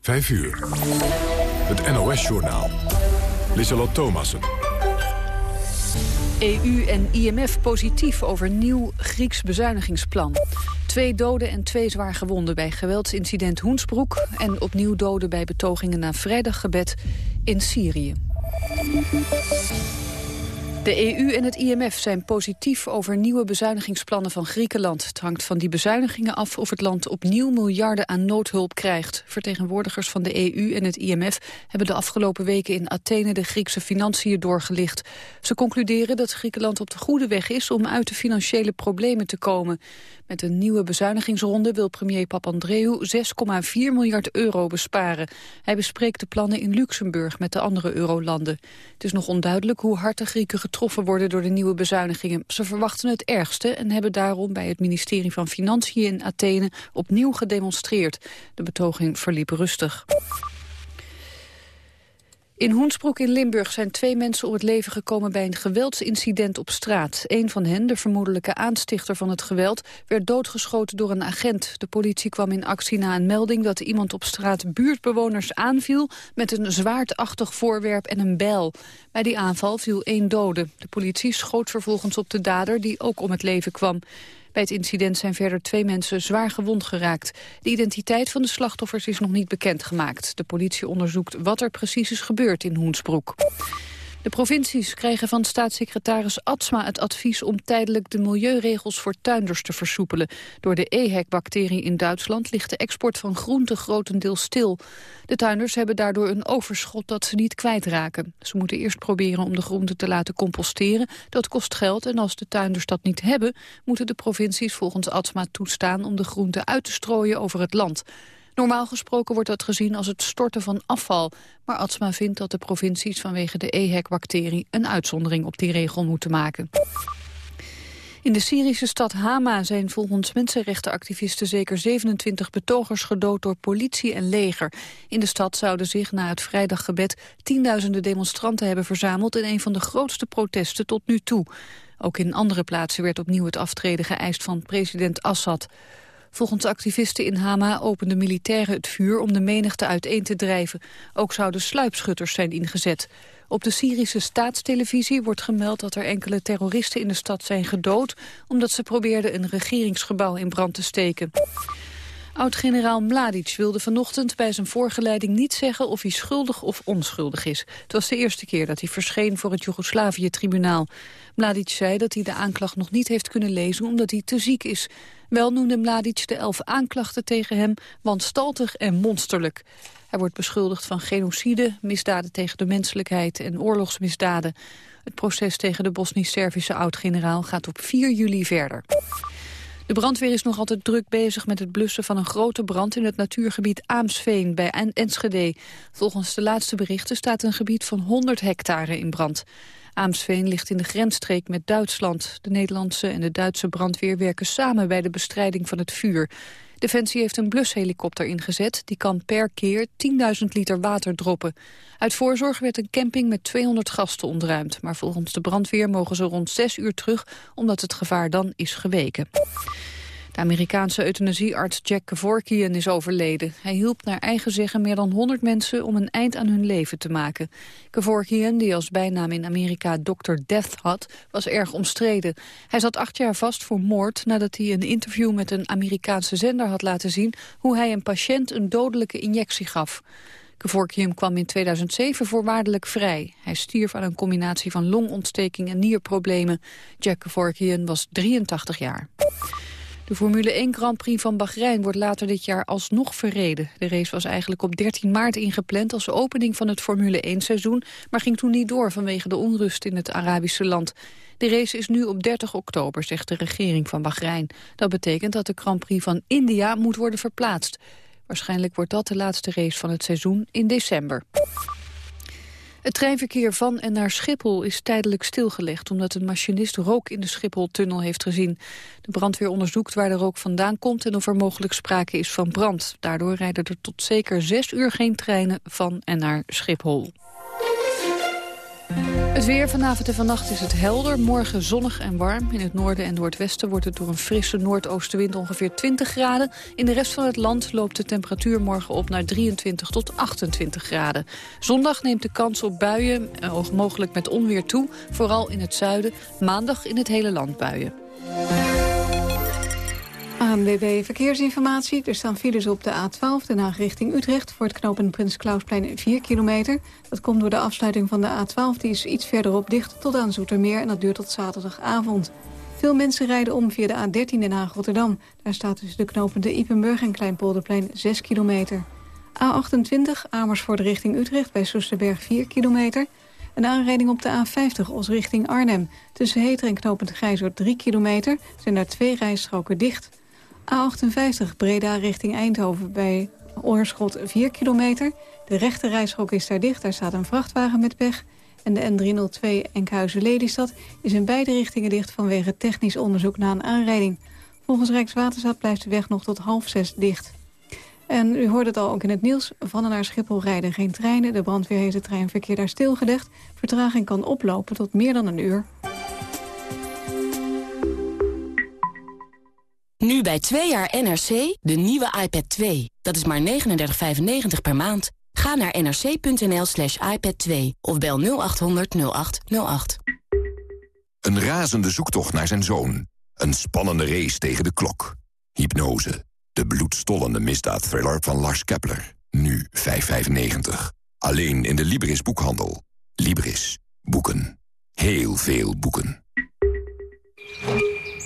5 uur. Het NOS-journaal. Lissalot Thomassen. EU en IMF positief over nieuw Grieks bezuinigingsplan. Twee doden en twee zwaar gewonden bij geweldsincident Hoensbroek... en opnieuw doden bij betogingen na vrijdaggebed in Syrië. De EU en het IMF zijn positief over nieuwe bezuinigingsplannen van Griekenland. Het hangt van die bezuinigingen af of het land opnieuw miljarden aan noodhulp krijgt. Vertegenwoordigers van de EU en het IMF hebben de afgelopen weken in Athene de Griekse financiën doorgelicht. Ze concluderen dat Griekenland op de goede weg is om uit de financiële problemen te komen. Met een nieuwe bezuinigingsronde wil premier Papandreou 6,4 miljard euro besparen. Hij bespreekt de plannen in Luxemburg met de andere eurolanden. Het is nog onduidelijk hoe hard de Grieken getroffen worden door de nieuwe bezuinigingen. Ze verwachten het ergste en hebben daarom bij het ministerie van Financiën in Athene opnieuw gedemonstreerd. De betoging verliep rustig. In Hoensbroek in Limburg zijn twee mensen om het leven gekomen bij een geweldsincident op straat. Een van hen, de vermoedelijke aanstichter van het geweld, werd doodgeschoten door een agent. De politie kwam in actie na een melding dat iemand op straat buurtbewoners aanviel met een zwaardachtig voorwerp en een bijl. Bij die aanval viel één dode. De politie schoot vervolgens op de dader die ook om het leven kwam. Bij het incident zijn verder twee mensen zwaar gewond geraakt. De identiteit van de slachtoffers is nog niet bekendgemaakt. De politie onderzoekt wat er precies is gebeurd in Hoensbroek. De provincies krijgen van staatssecretaris Atsma het advies om tijdelijk de milieuregels voor tuinders te versoepelen. Door de EHEC-bacterie in Duitsland ligt de export van groenten grotendeels stil. De tuinders hebben daardoor een overschot dat ze niet kwijtraken. Ze moeten eerst proberen om de groenten te laten composteren. Dat kost geld en als de tuinders dat niet hebben, moeten de provincies volgens Atsma toestaan om de groenten uit te strooien over het land. Normaal gesproken wordt dat gezien als het storten van afval. Maar Atsma vindt dat de provincies vanwege de EHEC-bacterie... een uitzondering op die regel moeten maken. In de Syrische stad Hama zijn volgens mensenrechtenactivisten zeker 27 betogers gedood door politie en leger. In de stad zouden zich na het vrijdaggebed tienduizenden demonstranten hebben verzameld in een van de grootste protesten tot nu toe. Ook in andere plaatsen werd opnieuw het aftreden geëist van president Assad. Volgens activisten in Hama openden militairen het vuur om de menigte uiteen te drijven. Ook zouden sluipschutters zijn ingezet. Op de Syrische staatstelevisie wordt gemeld dat er enkele terroristen in de stad zijn gedood... omdat ze probeerden een regeringsgebouw in brand te steken. Oud-generaal Mladic wilde vanochtend bij zijn voorgeleiding niet zeggen of hij schuldig of onschuldig is. Het was de eerste keer dat hij verscheen voor het Joegoslavië-tribunaal. Mladic zei dat hij de aanklacht nog niet heeft kunnen lezen omdat hij te ziek is. Wel noemde Mladic de elf aanklachten tegen hem wanstaltig en monsterlijk. Hij wordt beschuldigd van genocide, misdaden tegen de menselijkheid en oorlogsmisdaden. Het proces tegen de Bosnisch-Servische oud-generaal gaat op 4 juli verder. De brandweer is nog altijd druk bezig met het blussen van een grote brand in het natuurgebied Aamsveen bij Enschede. Volgens de laatste berichten staat een gebied van 100 hectare in brand. Aamsveen ligt in de grensstreek met Duitsland. De Nederlandse en de Duitse brandweer werken samen bij de bestrijding van het vuur. Defensie heeft een blushelikopter ingezet. Die kan per keer 10.000 liter water droppen. Uit voorzorg werd een camping met 200 gasten ontruimd. Maar volgens de brandweer mogen ze rond 6 uur terug... omdat het gevaar dan is geweken. De Amerikaanse euthanasiearts Jack Kevorkian is overleden. Hij hielp naar eigen zeggen meer dan 100 mensen om een eind aan hun leven te maken. Kevorkian, die als bijnaam in Amerika Dr. Death had, was erg omstreden. Hij zat acht jaar vast voor moord nadat hij een interview met een Amerikaanse zender had laten zien hoe hij een patiënt een dodelijke injectie gaf. Kevorkian kwam in 2007 voorwaardelijk vrij. Hij stierf aan een combinatie van longontsteking en nierproblemen. Jack Kevorkian was 83 jaar. De Formule 1 Grand Prix van Bahrein wordt later dit jaar alsnog verreden. De race was eigenlijk op 13 maart ingepland als opening van het Formule 1 seizoen... maar ging toen niet door vanwege de onrust in het Arabische land. De race is nu op 30 oktober, zegt de regering van Bahrein. Dat betekent dat de Grand Prix van India moet worden verplaatst. Waarschijnlijk wordt dat de laatste race van het seizoen in december. Het treinverkeer van en naar Schiphol is tijdelijk stilgelegd... omdat een machinist rook in de Schiphol-tunnel heeft gezien. De brandweer onderzoekt waar de rook vandaan komt... en of er mogelijk sprake is van brand. Daardoor rijden er tot zeker zes uur geen treinen van en naar Schiphol. Het weer vanavond en vannacht is het helder. Morgen zonnig en warm. In het noorden en noordwesten wordt het door een frisse noordoostenwind ongeveer 20 graden. In de rest van het land loopt de temperatuur morgen op naar 23 tot 28 graden. Zondag neemt de kans op buien, eh, mogelijk met onweer toe. Vooral in het zuiden. Maandag in het hele land buien. ANWB Verkeersinformatie. Er staan files op de A12, Den Haag richting Utrecht... voor het knooppunt Prins Klausplein 4 kilometer. Dat komt door de afsluiting van de A12. Die is iets verderop dicht tot aan Zoetermeer... en dat duurt tot zaterdagavond. Veel mensen rijden om via de A13 Den Haag-Rotterdam. Daar staat tussen de knooppunten Ipenburg en Kleinpolderplein 6 kilometer. A28 Amersfoort richting Utrecht bij Soesterberg 4 kilometer... Een aanrijding op de A50 Os richting Arnhem. Tussen Heter en knooppunt Grijzoord 3 kilometer zijn daar twee rijstroken dicht. A58 Breda richting Eindhoven bij Oorschot 4 kilometer. De rechte is daar dicht, daar staat een vrachtwagen met pech. En de N302 Enkhuizen-Lelystad is in beide richtingen dicht... vanwege technisch onderzoek na een aanrijding. Volgens Rijkswaterstaat blijft de weg nog tot half zes dicht. En u hoorde het al ook in het nieuws. Van en naar Schiphol rijden geen treinen. De brandweer heeft het treinverkeer daar stilgelegd. Vertraging kan oplopen tot meer dan een uur. Nu bij 2 jaar NRC de nieuwe iPad 2. Dat is maar 39,95 per maand. Ga naar nrc.nl slash iPad 2 of bel 0800 0808. Een razende zoektocht naar zijn zoon. Een spannende race tegen de klok. Hypnose. De bloedstollende misdaadthriller van Lars Kepler. Nu 5,95. Alleen in de Libris boekhandel. Libris. Boeken. Heel veel boeken.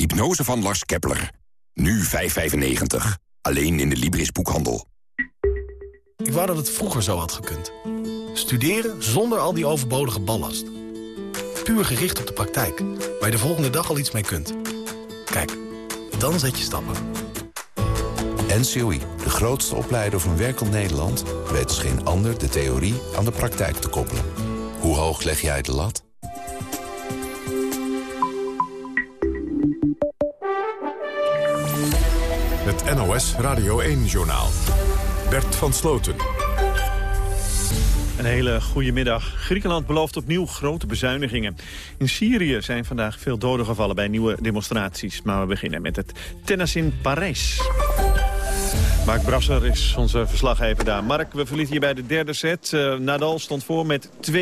Hypnose van Lars Kepler. Nu 5,95. Alleen in de Libris boekhandel. Ik wou dat het vroeger zo had gekund. Studeren zonder al die overbodige ballast. Puur gericht op de praktijk, waar je de volgende dag al iets mee kunt. Kijk, dan zet je stappen. NCOI, de grootste opleider van werkend Nederland... weet als geen ander de theorie aan de praktijk te koppelen. Hoe hoog leg jij de lat? Radio 1-journaal. Bert van Sloten. Een hele goede middag. Griekenland belooft opnieuw grote bezuinigingen. In Syrië zijn vandaag veel doden gevallen bij nieuwe demonstraties. Maar we beginnen met het tennis in Parijs. Mark Brasser is onze verslaggever daar. Mark, we verlieten hier bij de derde set. Uh, Nadal stond voor met 2-1.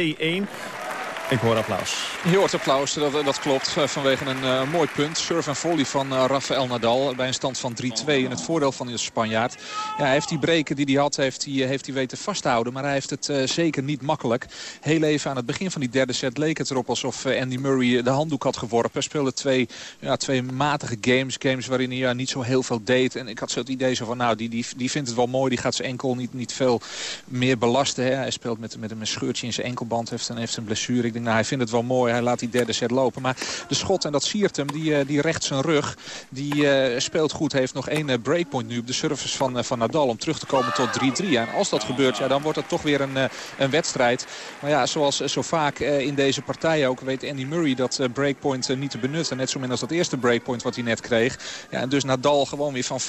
Ik hoor applaus. Je hoort applaus, dat, dat klopt. Eh, vanwege een uh, mooi punt. Surf en volley van Rafael Nadal. Bij een stand van 3-2 in het voordeel van de Spanjaard. Ja, hij heeft die breken die hij had, heeft hij, heeft hij weten vasthouden. Maar hij heeft het zeker niet makkelijk. Heel even aan het begin van die derde set leek het erop alsof Andy Murray de handdoek had geworpen. Hij speelde twee, ja, twee matige games. Games waarin hij niet zo heel veel deed. En ik had zo het idee zo van, nou, die, die, die vindt het wel mooi. Die gaat zijn enkel niet, niet veel meer belasten. Hè. Hij speelt met, met een scheurtje in zijn enkelband. Heeft, en heeft een blessure. Ik nou, hij vindt het wel mooi. Hij laat die derde set lopen. Maar de schot, en dat siert hem, die, die recht zijn rug. Die uh, speelt goed. Heeft nog één uh, breakpoint nu op de service van, van Nadal. Om terug te komen tot 3-3. En als dat gebeurt, ja, dan wordt het toch weer een, een wedstrijd. Maar ja, zoals zo vaak in deze partij ook weet Andy Murray dat breakpoint niet te benutten. Net zo min als dat eerste breakpoint wat hij net kreeg. Ja, en dus Nadal gewoon weer van 15-40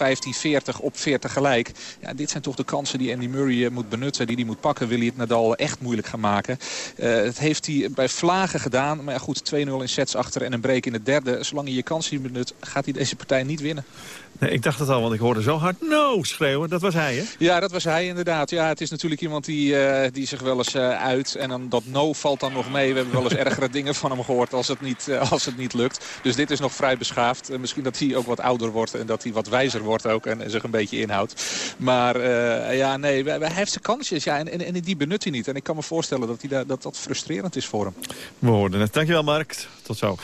op 40 gelijk. Ja, dit zijn toch de kansen die Andy Murray moet benutten. Die hij moet pakken. Wil hij het Nadal echt moeilijk gaan maken. het heeft hij bij vlagen gedaan. Maar ja, goed, 2-0 in sets achter en een break in de derde. Zolang hij je kans niet benut, gaat hij deze partij niet winnen. Nee, ik dacht het al, want ik hoorde zo hard no schreeuwen. Dat was hij, hè? Ja, dat was hij inderdaad. Ja, het is natuurlijk iemand die, uh, die zich wel eens uh, uit. En dan, dat no valt dan nog mee. We hebben wel eens ergere dingen van hem gehoord als het niet, uh, als het niet lukt. Dus dit is nog vrij beschaafd. misschien dat hij ook wat ouder wordt en dat hij wat wijzer wordt ook. En, en zich een beetje inhoudt. Maar ja, nee, hij heeft zijn kansjes. Ja, en, en, en, die benut hij niet. En ik kan me voorstellen dat hij, dat, dat frustrerend is voor hem. We hoorden het. Dankjewel, Mark. Tot zo.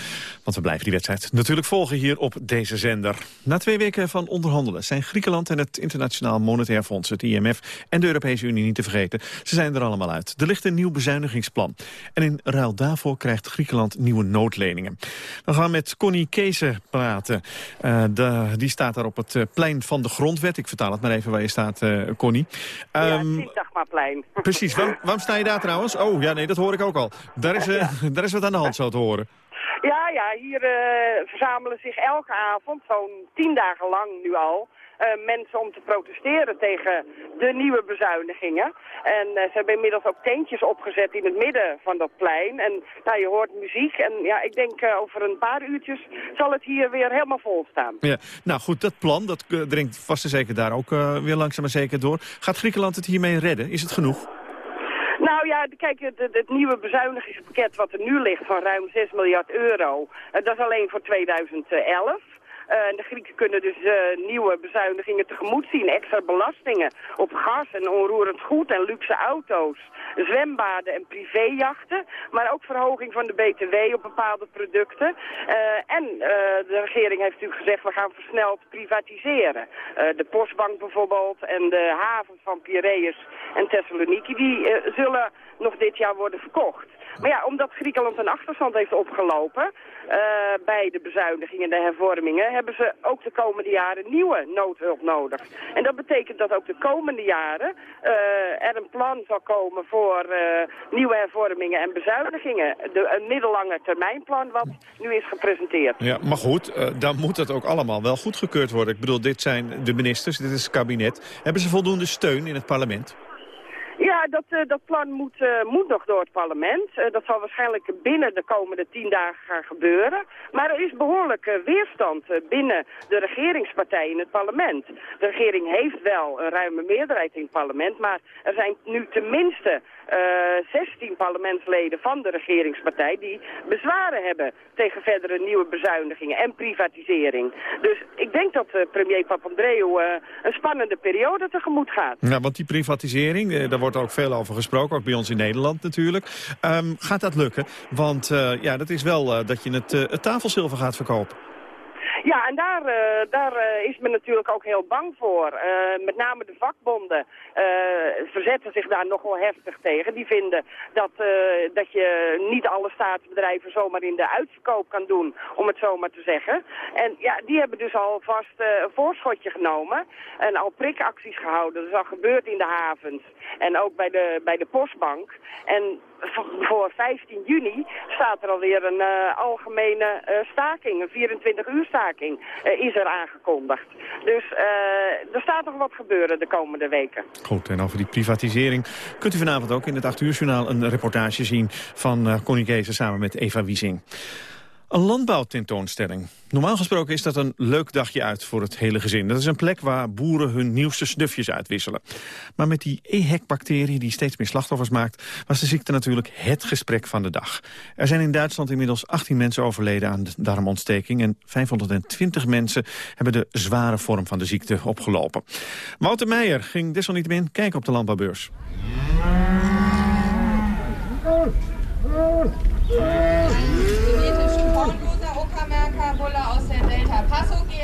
Want we blijven die wedstrijd natuurlijk volgen hier op deze zender. Na twee weken van onderhandelen zijn Griekenland en het Internationaal Monetair Fonds, het IMF en de Europese Unie niet te vergeten. Ze zijn er allemaal uit. Er ligt een nieuw bezuinigingsplan. En in ruil daarvoor krijgt Griekenland nieuwe noodleningen. We gaan met Connie Keese praten. Uh, de, die staat daar op het uh, plein van de grondwet. Ik vertaal het maar even waar je staat, uh, Connie. Um, ja, ehm, Sintagmaplein. Precies. Waarom, waarom, sta je daar trouwens? Oh, ja, nee, dat hoor ik ook al. Daar is, ja. daar is wat aan de hand, zo te horen. Ja, ja, hier uh, verzamelen zich elke avond, zo'n tien dagen lang nu al, uh, mensen om te protesteren tegen de nieuwe bezuinigingen. En uh, ze hebben inmiddels ook tentjes opgezet in het midden van dat plein. En nou, je hoort muziek en ja, ik denk over een paar uurtjes zal het hier weer helemaal vol staan. Ja, nou goed, dat plan, dat dringt vast en zeker daar ook weer langzaam maar zeker door. Gaat Griekenland het hiermee redden? Is het genoeg? Nou ja, kijk, het, het, nieuwe bezuinigingspakket wat er nu ligt van ruim 6 miljard euro, uh, dat is alleen voor 2011. Uh, de Grieken kunnen dus uh, nieuwe bezuinigingen tegemoet zien. Extra belastingen op gas en onroerend goed en luxe auto's. Zwembaden en privéjachten. Maar ook verhoging van de BTW op bepaalde producten. Uh, en de regering heeft natuurlijk gezegd we gaan versneld privatiseren. de postbank bijvoorbeeld en de havens van Piraeus en Thessaloniki die zullen nog dit jaar worden verkocht. Maar ja, omdat Griekenland een achterstand heeft opgelopen uh, bij de bezuinigingen en de hervormingen, hebben ze ook de komende jaren nieuwe noodhulp nodig. En dat betekent dat ook de komende jaren uh, er een plan zal komen voor uh, nieuwe hervormingen en bezuinigingen. De, een middellange termijnplan wat nu is gepresenteerd. Ja, maar goed, dan moet dat ook allemaal wel goedgekeurd worden. Ik bedoel, dit zijn de ministers, dit is het kabinet. Hebben ze voldoende steun in het parlement? Ja, dat, uh, dat plan moet, uh, moet nog door het parlement. Uh, dat zal waarschijnlijk binnen de komende tien dagen gaan gebeuren. Maar er is behoorlijk weerstand binnen de regeringspartij in het parlement. De regering heeft wel een ruime meerderheid in het parlement, maar er zijn nu tenminste 16 parlementsleden van de regeringspartij die bezwaren hebben tegen verdere nieuwe bezuinigingen en privatisering. Dus ik denk dat premier Papandreou een spannende periode tegemoet gaat. Ja, want die privatisering, daar wordt ook veel over gesproken, ook bij ons in Nederland natuurlijk. Um, gaat dat lukken? Want ja, dat is wel dat je het, uh, het gaat verkopen. Ja, en daar, uh, daar uh, is men natuurlijk ook heel bang voor. Uh, met name de vakbonden verzetten zich daar nogal heftig tegen. Die vinden dat, dat je niet alle staatsbedrijven zomaar in de uitverkoop kan doen, om het zo maar te zeggen. En ja, die hebben dus alvast een voorschotje genomen en al prikacties gehouden. Dat is al gebeurd in de havens en ook bij de, bij de postbank. En voor 15 juni staat er alweer een algemene staking, een 24 uur staking uh, is er aangekondigd. Dus er staat nog wat gebeuren de komende weken. Goed, en over die privatisering kunt u vanavond ook in het 8 uur journaal een reportage zien van uh, Connie Kees samen met Eva Wiesing. Een landbouwtentoonstelling. Normaal gesproken is dat een leuk dagje uit voor het hele gezin. Dat is een plek waar boeren hun nieuwste snufjes uitwisselen. Maar met die EHEC-bacterie die steeds meer slachtoffers maakt... was de ziekte natuurlijk het gesprek van de dag. Er zijn in Duitsland inmiddels 18 mensen overleden aan de darmontsteking... en 520 mensen hebben de zware vorm van de ziekte opgelopen. Wouter Meijer ging desalniettemin kijken op de landbouwbeurs.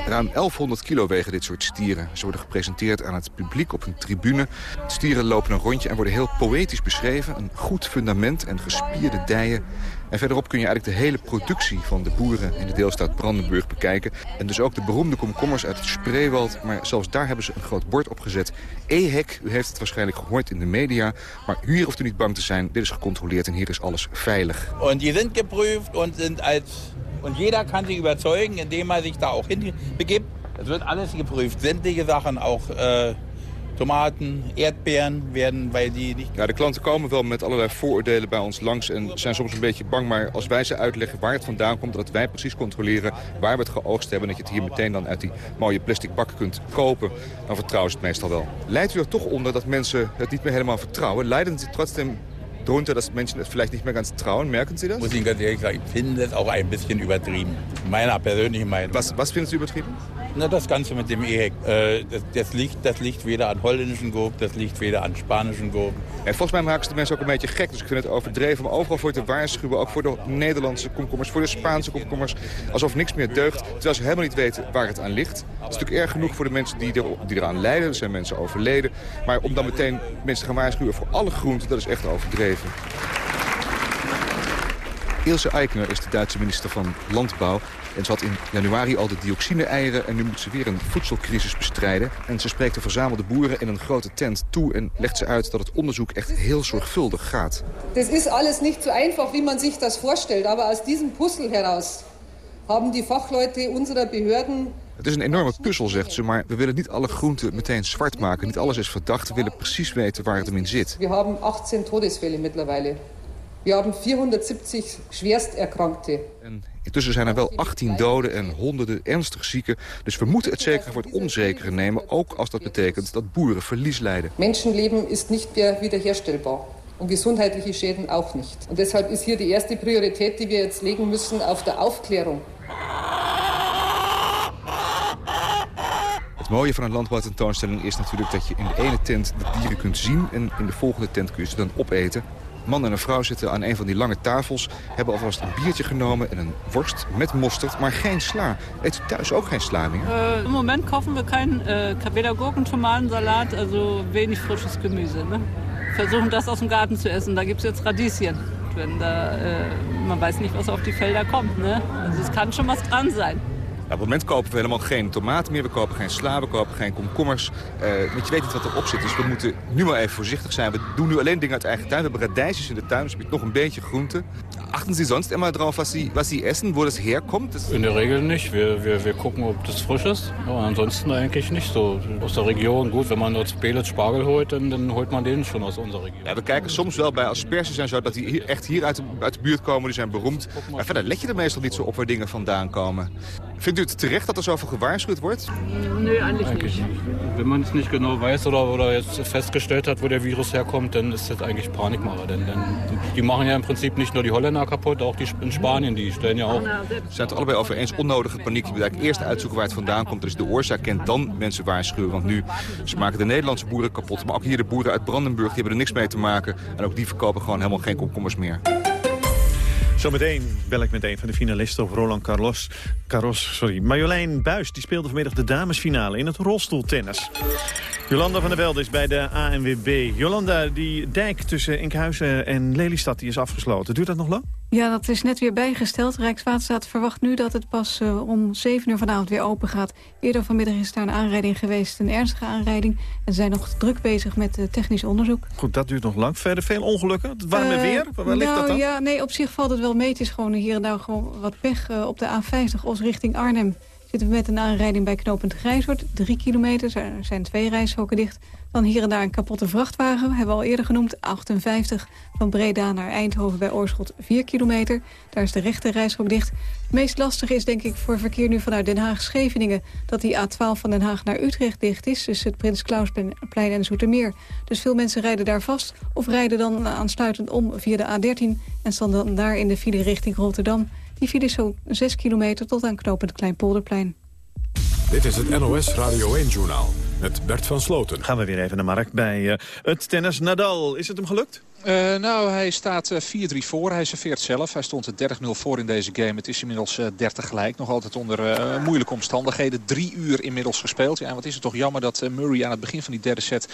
Ruim 1100 kilo wegen dit soort stieren. Ze worden gepresenteerd aan het publiek op een tribune. De stieren lopen een rondje en worden heel poëtisch beschreven. Een goed fundament en gespierde dijen. En verderop kun je eigenlijk de hele productie van de boeren in de deelstaat Brandenburg bekijken. En dus ook de beroemde komkommers uit het Spreewald. Maar zelfs daar hebben ze een groot bord op gezet. EHEC, u heeft het waarschijnlijk gehoord in de media. Maar hier hoeft u niet bang te zijn. Dit is gecontroleerd en hier is alles veilig. En die zijn geprüft en zijn als Und jeder kann sich überzeugen, indem er sich da auch hinbegibt. Es wird alles geprüft. Sämtliche Sachen, auch äh, tomaten, Erdbeeren werden wij die niet... Ja, de klanten komen wel met allerlei vooroordelen bij ons langs... en zijn soms een beetje bang, maar als wij ze uitleggen waar het vandaan komt... dat wij precies controleren waar we het geoogst hebben... en dat je het hier meteen dan uit die mooie plastic bakken kunt kopen... dan vertrouwen ze het meestal wel. Leidt u er toch onder dat mensen het niet meer helemaal vertrouwen? Leiden ze trotzdem drunter, dass Menschen es vielleicht nicht mehr ganz trauen. Merken Sie das? Muss ich ganz ehrlich sagen, ich finde das auch ein bisschen übertrieben. Meiner persönlichen Meinung. Was, was finden Sie übertrieben? Na, das Ganze mit dem EHEC. Äh, das, das, ligt, dat ligt weder aan holländischen gulp, dat ligt weder aan Spanischen gulp. En volgens mij maken ze de mensen ook een beetje gek. Dus ik vind het overdreven om overal voor te waarschuwen. Ook voor de Nederlandse komkommers, voor de Spaanse komkommers. Alsof niks meer deugt, terwijl ze helemaal niet weten waar het aan ligt. Het is natuurlijk erg genoeg voor de mensen die, er, die eraan lijden. Er zijn mensen overleden. Maar om dan meteen mensen te gaan waarschuwen voor alle groenten, dat is echt overdreven. Ilse Eichner is de Duitse minister van Landbouw. En ze had in januari al de dioxine-eieren en nu moet ze weer een voedselcrisis bestrijden. En ze spreekt de verzamelde boeren in een grote tent toe en legt ze uit dat het onderzoek echt heel zorgvuldig gaat. Het is alles niet zo einfach, wie man zich dat voorstelt. Maar uit deze puzzel heraus hebben die Fachleute unserer Behörden het is een enorme puzzel, zegt ze, maar we willen niet alle groenten meteen zwart maken. Niet alles is verdacht, we willen precies weten waar het hem in zit. We hebben 18 Todesfälle mittlerweile. We hebben 470 erkrankte. En intussen zijn er wel 18 doden en honderden ernstig zieken. Dus we moeten het zekere voor het onzekere nemen, ook als dat betekent dat boeren verlies lijden. Menschenleben is niet meer wiederherstellbar. En gesundheitliche Schäden ook niet. En deshalb is hier de eerste prioriteit die we jetzt legen müssen auf de Aufklärung. Het mooie van een landbouwtentoonstelling is natuurlijk dat je in de ene tent de dieren kunt zien... en in de volgende tent kun je ze dan opeten. Man en een vrouw zitten aan een van die lange tafels... hebben alvast een biertje genomen en een worst met mosterd, maar geen sla. Eet u thuis ook geen sla meer? Uh, Im Moment kochen we geen uh, weder Gurken, Tomatensalat, also wenig frisches Gemüse. Ne? Versuchen das aus dem Garten zu essen, da gibt es jetzt Radieschen. Wenn da, uh, man weiß nicht, was auf die Felder kommt. Ne? Also es kann schon was dran sein. Op het moment kopen we helemaal geen tomaten meer. We kopen geen sla, we kopen geen komkommers. Uh, want je weet niet wat erop zit. Dus we moeten nu maar even voorzichtig zijn. We doen nu alleen dingen uit eigen tuin. We hebben radijsjes in de tuin, dus je nog een beetje groente. Achten Sie sonst immer drauf, was Sie, was Sie essen, wo das herkommt? Das in der Regel nicht. Wir, wir, wir gucken, ob das frisch ist. Aber ansonsten eigentlich nicht so. Aus der Region, gut, wenn man aus Belitz Spargel holt, dann, dann holt man den schon aus unserer Region. Ja, we kijken soms wel bij asperges en zo, dat die hier, echt hier uit de, uit de buurt komen. Die zijn beroemd. Maar verder let je er meestal niet zo op waar dingen vandaan komen. Vindt u het terecht dat er zoveel gewaarschuwd wordt? Nee, eigenlijk niet. Wenn man es nicht genau weiß oder, oder jetzt festgestellt hat, wo der Virus herkommt, dann ist das eigentlich Panikmacher. Denn, denn die machen ja im Prinzip nicht nur die Holländer kaputt, auch die in Spanien, die stellen ja ook. Ze zijn het allebei over eens onnodige paniek. Je moet eigenlijk eerst uitzoeken waar het vandaan komt. Er is de oorzaak kent, dan mensen waarschuwen. Want nu, ze maken de Nederlandse boeren kapot. Maar ook hier de boeren uit Brandenburg, die hebben er niks mee te maken. En ook die verkopen gewoon helemaal geen komkommers meer. Zometeen bel ik met een van de finalisten op Roland Carlos. Carros, sorry. Marjolein Buis die speelde vanmiddag de damesfinale in het rolstoeltennis. Jolanda van der Velde is bij de ANWB. Jolanda, die dijk tussen Enkhuizen en Lelystad die is afgesloten. Duurt dat nog lang? Ja, dat is net weer bijgesteld. Rijkswaterstaat verwacht nu dat het pas uh, om 7 uur vanavond weer open gaat. Eerder vanmiddag is daar een aanrijding geweest, een ernstige aanrijding. En zijn nog druk bezig met uh, technisch onderzoek. Goed, dat duurt nog lang. Verder veel ongelukken? Het warme uh, weer? Waar ligt nou, dat dan? Ja, nee, op zich valt het wel mee. Het is gewoon hier en daar gewoon wat pech op de A50 Os richting Arnhem zitten we met een aanrijding bij knooppunt Grijshoort. Drie kilometer, er zijn twee rijstroken dicht. Dan hier en daar een kapotte vrachtwagen, hebben we al eerder genoemd. 58 van Breda naar Eindhoven bij Oorschot 4 kilometer. Daar is de rechte rijstrook dicht. Het meest lastige is denk ik voor verkeer nu vanuit Den Haag-Scheveningen... dat die A12 van Den Haag naar Utrecht dicht is. Dus het Prins Klausplein en Zoetermeer. Dus veel mensen rijden daar vast of rijden dan aansluitend om via de A13... en staan dan daar in de file richting Rotterdam... Die file is zo 6 kilometer tot aan knooppunt Kleinpolderplein. Dit is het NOS Radio 1-journaal met Bert van Sloten. Gaan we weer even naar Mark bij uh, het tennis Nadal. Is het hem gelukt? Uh, nou, hij staat uh, 4-3 voor. Hij serveert zelf. Hij stond 30-0 voor in deze game. Het is inmiddels uh, 30 gelijk. Nog altijd onder moeilijke omstandigheden. Drie uur inmiddels gespeeld. Ja, en wat is het toch jammer dat Murray aan het begin van die derde set...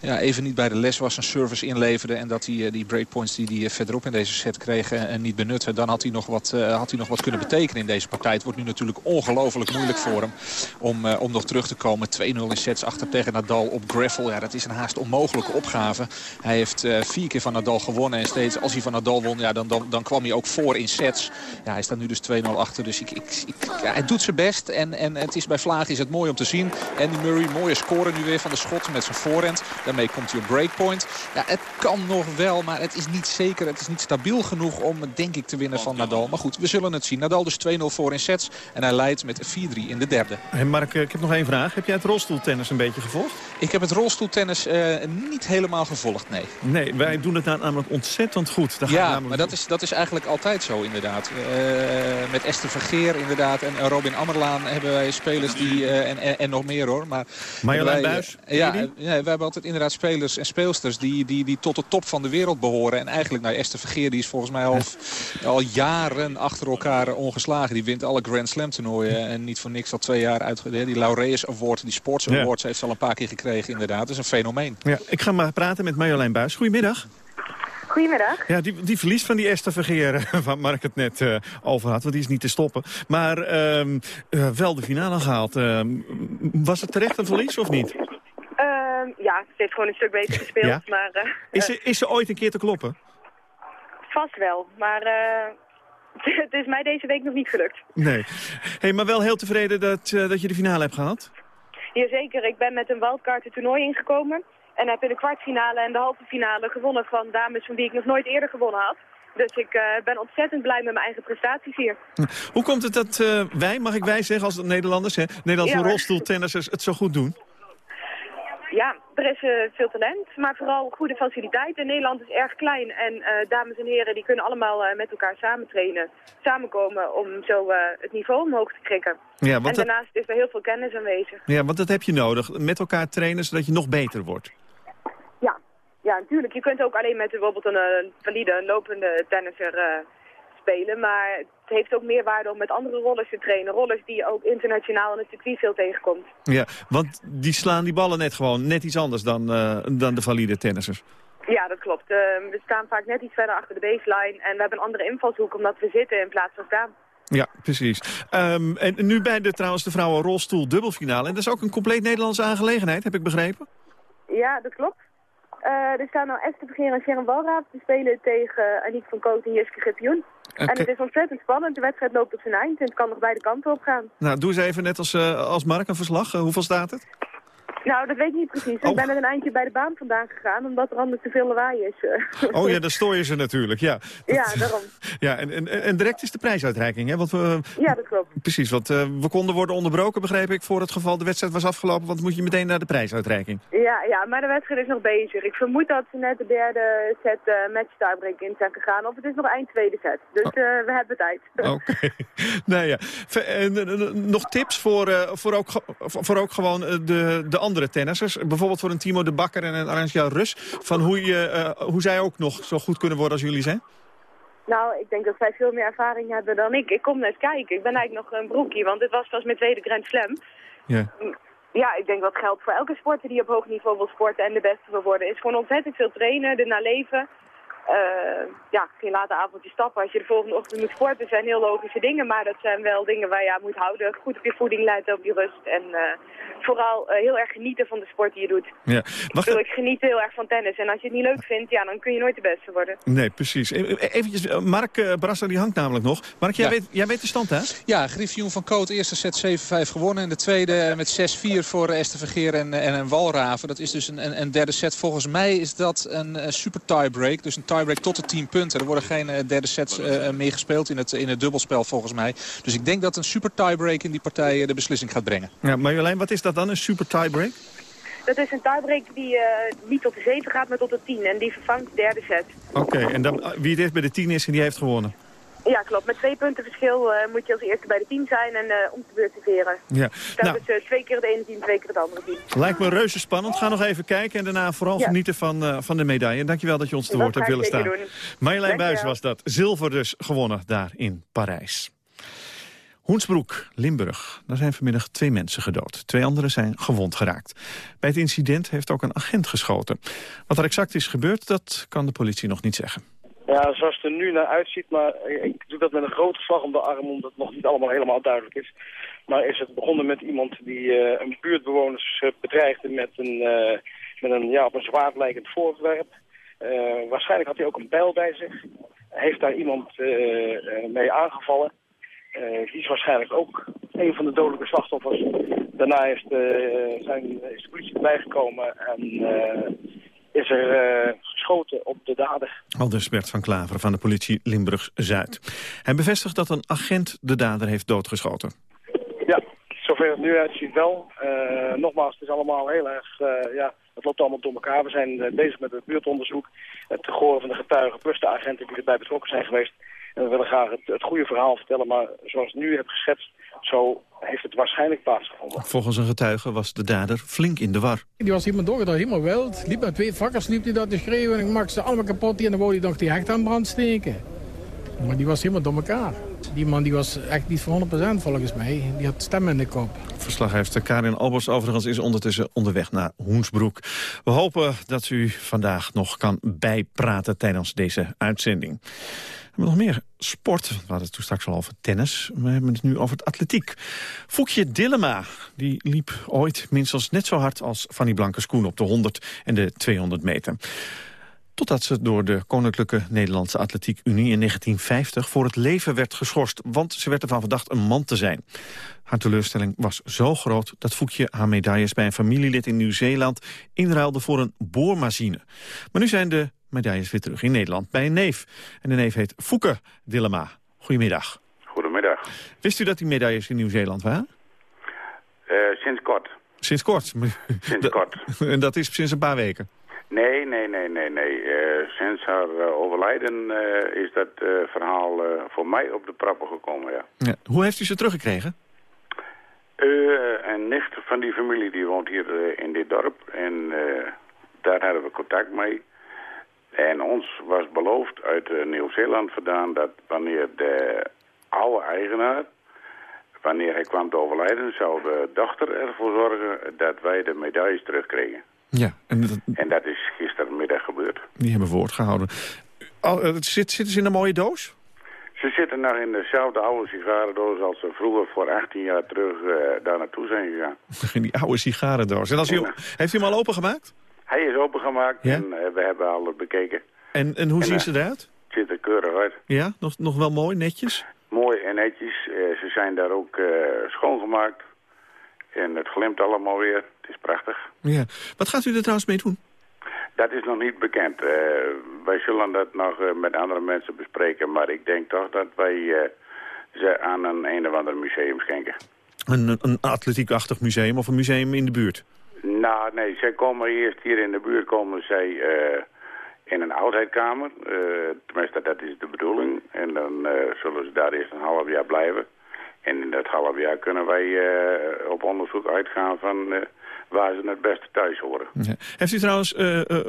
Ja, even niet bij de les was, een service inleverde... en dat hij die breakpoints die hij verderop in deze set kreeg niet benutte. Dan had hij, nog wat, had hij nog wat kunnen betekenen in deze partij. Het wordt nu natuurlijk ongelooflijk moeilijk voor hem... om, om nog terug te komen. 2-0 in sets achter tegen Nadal op gravel. Ja, dat is een haast onmogelijke opgave. Hij heeft vier keer van Nadal gewonnen. En steeds als hij van Nadal won, ja, dan, dan, dan kwam hij ook voor in sets. Ja, hij staat nu dus 2-0 achter. Dus ik, ik, ik, ja, hij doet zijn best. En, en het is bij Vlaag is het mooi om te zien. Andy Murray, mooie score nu weer van de schot met zijn voorhand. Daarmee komt hij op breakpoint. Ja, het kan nog wel, maar het is niet zeker. Het is niet stabiel genoeg om, denk ik, te winnen van Nadal. Maar goed, we zullen het zien. Nadal dus 2-0 voor in sets. En hij leidt met 4-3 in de derde. Hey Mark, ik heb nog één vraag. Heb jij het rolstoeltennis een beetje gevolgd? Ik heb het rolstoeltennis uh, niet helemaal gevolgd, nee. Nee, wij doen het het nou namelijk ontzettend goed. Daar ja, namelijk... maar dat is, dat is eigenlijk altijd zo inderdaad. Uh, met Esther Vergeer inderdaad en Robin Ammerlaan hebben wij spelers die... Uh, en, en, en, nog meer hoor. Maar Marjolein Buis? Ja, ja, wij hebben altijd inderdaad spelers en speelsters die, die, die tot de top van de wereld behoren. En eigenlijk, nou Esther Vergeer die is volgens mij al, al jaren achter elkaar ongeslagen. Die wint alle Grand Slam toernooien en niet voor niks al twee jaar uit. Die Laureus Award, die Sports Awards ja. heeft ze al een paar keer gekregen inderdaad. Dat is een fenomeen. Ja, ik ga maar praten met Marjolein Buis. Goedemiddag. Goedemiddag. Ja, die, die verliest van die Esther Vergeer, waar Mark het net uh, over had, want die is niet te stoppen. Maar uh, uh, wel de finale gehaald. Ehm, was het terecht een verlies of niet? Ehm, ja, ze heeft gewoon een stuk beter gespeeld. ja? maar, eh, is, ze, is ze ooit een keer te kloppen? Vast wel, maar eh, het is mij deze week nog niet gelukt. Nee. Hey, maar wel heel tevreden dat, dat je de finale hebt gehaald? Jazeker, ik ben met een wildcard het toernooi ingekomen. En heb in de kwartfinale en de halve finale gewonnen van dames van die ik nog nooit eerder gewonnen had. Dus ik uh, ben ontzettend blij met mijn eigen prestaties hier. Hoe komt het dat uh, wij, mag ik wij zeggen als Nederlanders, hè, Nederlandse ja, rolstoeltennissers het zo goed doen? Ja, er is uh, veel talent, maar vooral goede faciliteiten. Nederland is erg klein en dames en heren die kunnen allemaal met elkaar samen trainen. Samenkomen om zo het niveau omhoog te krikken. Ja, en daarnaast is er heel veel kennis aanwezig. Ja, want dat heb je nodig. Met elkaar trainen zodat je nog beter wordt. Ja, natuurlijk. Je kunt ook alleen met bijvoorbeeld een, een valide, een lopende tennisser uh, spelen. Maar het heeft ook meer waarde om met andere rollers te trainen. Rollers die je ook internationaal in het circuit veel tegenkomt. Ja, want die slaan die ballen net gewoon net iets anders dan, uh, dan de valide tennissers. Ja, dat klopt. Uh, we staan vaak net iets verder achter de baseline. En we hebben een andere invalshoek omdat we zitten in plaats van staan. Ja, precies. Um, en nu bij de, trouwens de vrouwen rolstoel dubbelfinale. En dat is ook een compleet Nederlandse aangelegenheid, heb ik begrepen? Ja, dat klopt. Uh, er staan nou Esther Vergeer en Sharon Walraaf. Die spelen tegen Aniek van Koot en Jiske Gripioen. Okay. En het is ontzettend spannend. De wedstrijd loopt op zijn eind en het kan nog beide kanten op gaan. Nou, doe eens even net als, uh, als Mark een verslag. Uh, hoeveel staat het? Nou, dat weet ik niet precies. Oh. Ik ben er een eindje bij de baan vandaan gegaan, omdat er anders te veel lawaai is. oh ja, dan stoor je ze natuurlijk, ja. Dat, ja, daarom. Ja, en, en, en direct is de prijsuitreiking, hè? Want we, ja, dat klopt. Precies, want uh, we konden worden onderbroken, begreep ik, voor het geval de wedstrijd was afgelopen, want dan moet je meteen naar de prijsuitreiking. Ja, ja, maar de wedstrijd is nog bezig. Ik vermoed dat ze net de derde set uh, match tiebreak in zijn gegaan, of het is nog eind tweede set. Dus uh, we hebben tijd. Oké. Okay. nou ja, nog tips voor, voor, ook, voor ook gewoon de, de andere tennissers? Bijvoorbeeld voor een Timo de Bakker en een Arantja Rus. Van hoe, je, uh, hoe zij ook nog zo goed kunnen worden als jullie zijn? Nou, ik denk dat zij veel meer ervaring hebben dan ik. Ik kom net kijken. Ik ben eigenlijk nog een broekie, want dit was pas mijn tweede Grand Slam. Ja. Ja, ik denk dat geldt voor elke sporter die op hoog niveau wil sporten en de beste wil worden. Is gewoon ontzettend veel trainen, ernaar leven. Uh, ja, geen late avondje stappen als je de volgende ochtend moet sporten. zijn heel logische dingen, maar dat zijn wel dingen waar je aan moet houden. Goed op je voeding letten, op je rust. En uh, vooral uh, heel erg genieten van de sport die je doet. Ja. Wacht... Ik, ik geniet heel erg van tennis. En als je het niet leuk vindt, ja, dan kun je nooit de beste worden. Nee, precies. Eventjes, Mark uh, Brasser die hangt namelijk nog. Mark, jij, ja. weet, jij weet de stand, hè? Ja, Griffioen van Koot, eerste set 7-5 gewonnen. En de tweede met 6-4 voor Esther Vergeer en, en Walraven. Dat is dus een, een, een derde set. Volgens mij is dat een, een super tiebreak. Dus een tiebreak tot de 10 punten. Er worden geen uh, derde sets uh, meer gespeeld in het, in het dubbelspel volgens mij. Dus ik denk dat een super tiebreak in die partij de beslissing gaat brengen. Ja, Marjolein, wat is dat dan, een super tiebreak? Dat is een tiebreak die uh, niet tot de 7 gaat, maar tot de 10. En die vervangt de derde set. Oké, okay, en dan, wie dit bij de 10 is en die heeft gewonnen? Ja, klopt. Met twee punten verschil uh, moet je als eerste bij de team zijn en uh, om te beurt te veren. Ja. Dat nou, is uh, twee keer het ene team, twee keer het andere team. Lijkt me reuze spannend. Ga nog even kijken en daarna vooral ja. genieten van, van de medaille. Dankjewel dat je ons te woord hebt willen staan. Marjolein Buijs was dat. Zilver dus gewonnen daar in Parijs. Hoensbroek, Limburg. Daar zijn vanmiddag twee mensen gedood. Twee anderen zijn gewond geraakt. Bij het incident heeft ook een agent geschoten. Wat er exact is gebeurd, dat kan de politie nog niet zeggen. Ja, zoals het er nu naar uitziet, maar ik doe dat met een grote slag om de arm, omdat het nog niet allemaal helemaal duidelijk is. Maar is het begonnen met iemand die uh, een buurtbewoners uh, bedreigde met een, uh, met een, ja, op een zwaard lijkend voorwerp. waarschijnlijk had hij ook een bijl bij zich. Heeft daar iemand mee aangevallen. die is waarschijnlijk ook een van de dodelijke slachtoffers. Daarna is de, zijn, is politie erbij gekomen en is er uh, geschoten op de dader. Aldus Bert van Klaver van de politie Limburg-Zuid. Hij bevestigt dat een agent de dader heeft doodgeschoten. Ja, zover het nu uitziet wel. Uh, nogmaals, het is allemaal heel erg... Uh, ja, Dat loopt allemaal door elkaar. We zijn bezig met het buurtonderzoek, het horen van de getuigen, plus de agenten die erbij betrokken zijn geweest. En we willen graag het, het goede verhaal vertellen, maar zoals ik nu heb geschetst, zo het waarschijnlijk plaatsgevonden. Volgens een getuige was de dader flink in de war. Die was helemaal doorgedraaid, helemaal wild. Liep met twee vakkers, liep hij dat te schreeuwen en ik maakte ze allemaal kapot. En dan wou hij nog die hecht aan brand steken. Maar die was helemaal door elkaar. Die man die was echt niet voor 100% volgens mij. Die had stem in de kop. Verslaggever Karin Albers overigens is ondertussen onderweg naar Hoensbroek. We hopen dat u vandaag nog kan bijpraten tijdens deze uitzending. We hebben nog meer sport. We hadden het toen straks al over tennis. We hebben het nu over het atletiek. Foekje Dillema die liep ooit minstens net zo hard als Fanny Blankers-Koen op de 100 en de 200 meter. Totdat ze door de Koninklijke Nederlandse Atletiek Unie in 1950 voor het leven werd geschorst. Want ze werd ervan verdacht een man te zijn. Haar teleurstelling was zo groot dat Foekje haar medailles bij een familielid in Nieuw-Zeeland inruilde voor een boormachine. Maar nu zijn de medailles weer terug in Nederland bij een neef. En de neef heet Foeke Dillema. Goedemiddag. Goedemiddag. Wist u dat die medailles in Nieuw-Zeeland waren? Uh, sinds kort. Sinds kort? Sinds kort. en dat is sinds een paar weken? Nee, nee, nee, nee, nee. Uh, sinds haar uh, overlijden is dat verhaal voor mij op de prappen gekomen, ja. ja. Hoe heeft u ze teruggekregen? een nicht van die familie die woont hier in dit dorp. En daar hadden we contact mee. En ons was beloofd uit Nieuw-Zeeland vandaan dat wanneer de oude eigenaar, wanneer hij kwam te overlijden, zou de dochter ervoor zorgen dat wij de medailles terugkregen. Ja. En dat, en dat is gistermiddag gebeurd. Die hebben woord gehouden. Oh, zit, zitten ze in een mooie doos? Ze zitten nog in dezelfde oude sigarendoos als ze vroeger voor 18 jaar terug uh, daar naartoe zijn gegaan. In die oude sigarendoos. En als u, heeft u hem al opengemaakt? Hij is opengemaakt ja? en uh, we hebben al bekeken. En, en hoe en, zien ze eruit? Het ziet er keurig uit. Ja, nog, nog wel mooi, netjes? Mooi en netjes. Uh, ze zijn daar ook schoongemaakt. En het glimt allemaal weer. Het is prachtig. Ja. Wat gaat u er trouwens mee doen? Dat is nog niet bekend. Uh, wij zullen dat nog uh, met andere mensen bespreken. Maar ik denk toch dat wij uh, ze aan een een of ander museum schenken. Een, een atletiekachtig museum of een museum in de buurt? Nou, nee. Zij komen eerst hier in de buurt komen zij in een oudheidkamer. tenminste, dat is de bedoeling. En dan zullen ze daar eerst een half jaar blijven. En in dat half jaar kunnen wij op onderzoek uitgaan van waar ze het beste thuis horen. Ja. Heeft u trouwens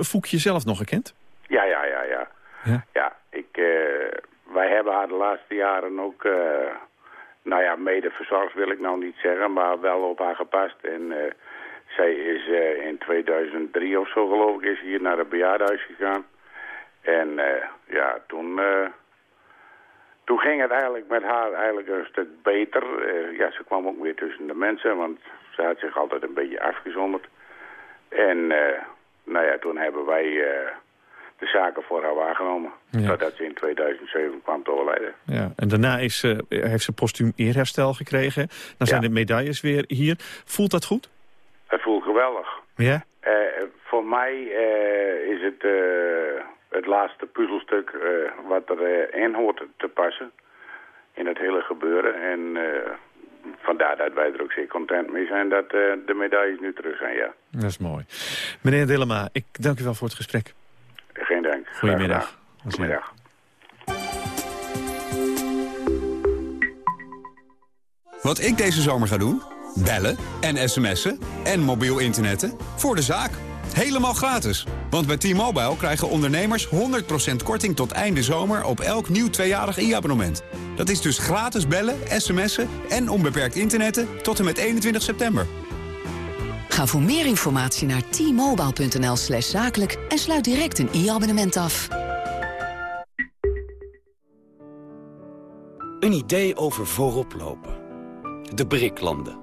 Foekje zelf nog gekend? Ja, ja, ja, ja. Ja, ja ik, wij hebben haar de laatste jaren ook, nou ja, mede verzorgd wil ik nou niet zeggen, maar wel op haar gepast. En zij is in 2003 of zo geloof ik, is hier naar het bejaardenhuis gegaan. En ja, toen toen ging het eigenlijk met haar eigenlijk een stuk beter. Ja, ze kwam ook weer tussen de mensen, want ze had zich altijd een beetje afgezonderd. En nou ja, toen hebben wij de zaken voor haar waargenomen. Ja. Totdat ze in 2007 kwam te overlijden. Ja, en daarna is, heeft ze postuum eerherstel gekregen. Dan zijn ja. de medailles weer hier. Voelt dat goed? Het voelt geweldig. Ja? voor mij is het het laatste puzzelstuk uh, wat erin uh, hoort te passen in het hele gebeuren. En uh, vandaar dat wij er ook zeer content mee zijn dat de medailles nu terug zijn, ja. Dat is mooi. Meneer Dillema, ik dank u wel voor het gesprek. Geen dank. Goedemiddag. Goedemiddag. Wat ik deze zomer ga doen? Bellen en sms'en en mobiel internetten voor de zaak. Helemaal gratis. Want bij T-Mobile krijgen ondernemers 100% korting tot einde zomer op elk nieuw tweejarig e-abonnement. Dat is dus gratis bellen, sms'en en onbeperkt internetten tot en met 21 september. Ga voor meer informatie naar t-mobile.nl slash zakelijk en sluit direct een e-abonnement af. Een idee over voorop lopen. De BRIC-landen.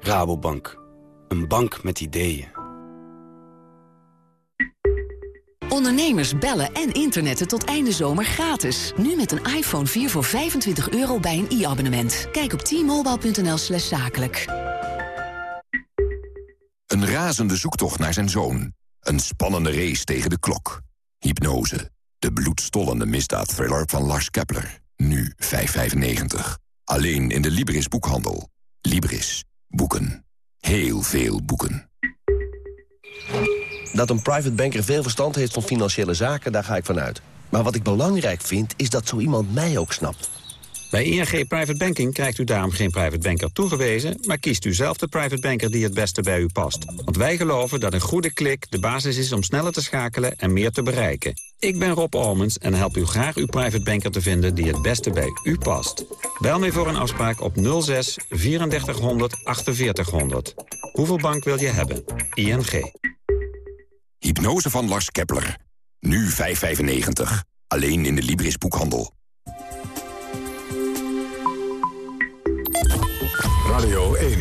Rabobank. Een bank met ideeën. Ondernemers bellen en internetten tot einde zomer gratis. Nu met een iPhone 4 voor 25 euro bij een e-abonnement. Kijk op t-mobile.nl slash zakelijk. Een razende zoektocht naar zijn zoon. Een spannende race tegen de klok. Hypnose. De bloedstollende misdaadthriller van Lars Kepler. Nu 5,95. Alleen in de Libris boekhandel. Libris. Boeken. Heel veel boeken. Dat een private banker veel verstand heeft van financiële zaken, daar ga ik vanuit. Maar wat ik belangrijk vind, is dat zo iemand mij ook snapt. Bij ING Private Banking krijgt u daarom geen private banker toegewezen... maar kiest u zelf de private banker die het beste bij u past. Want wij geloven dat een goede klik de basis is om sneller te schakelen en meer te bereiken. Ik ben Rob Almens en help u graag uw private banker te vinden die het beste bij u past. Bel mij voor een afspraak op 06 3400 4800. Hoeveel bank wil je hebben? ING. Hypnose van Lars Kepler. Nu 5,95. Alleen in de Libris boekhandel. Radio 1.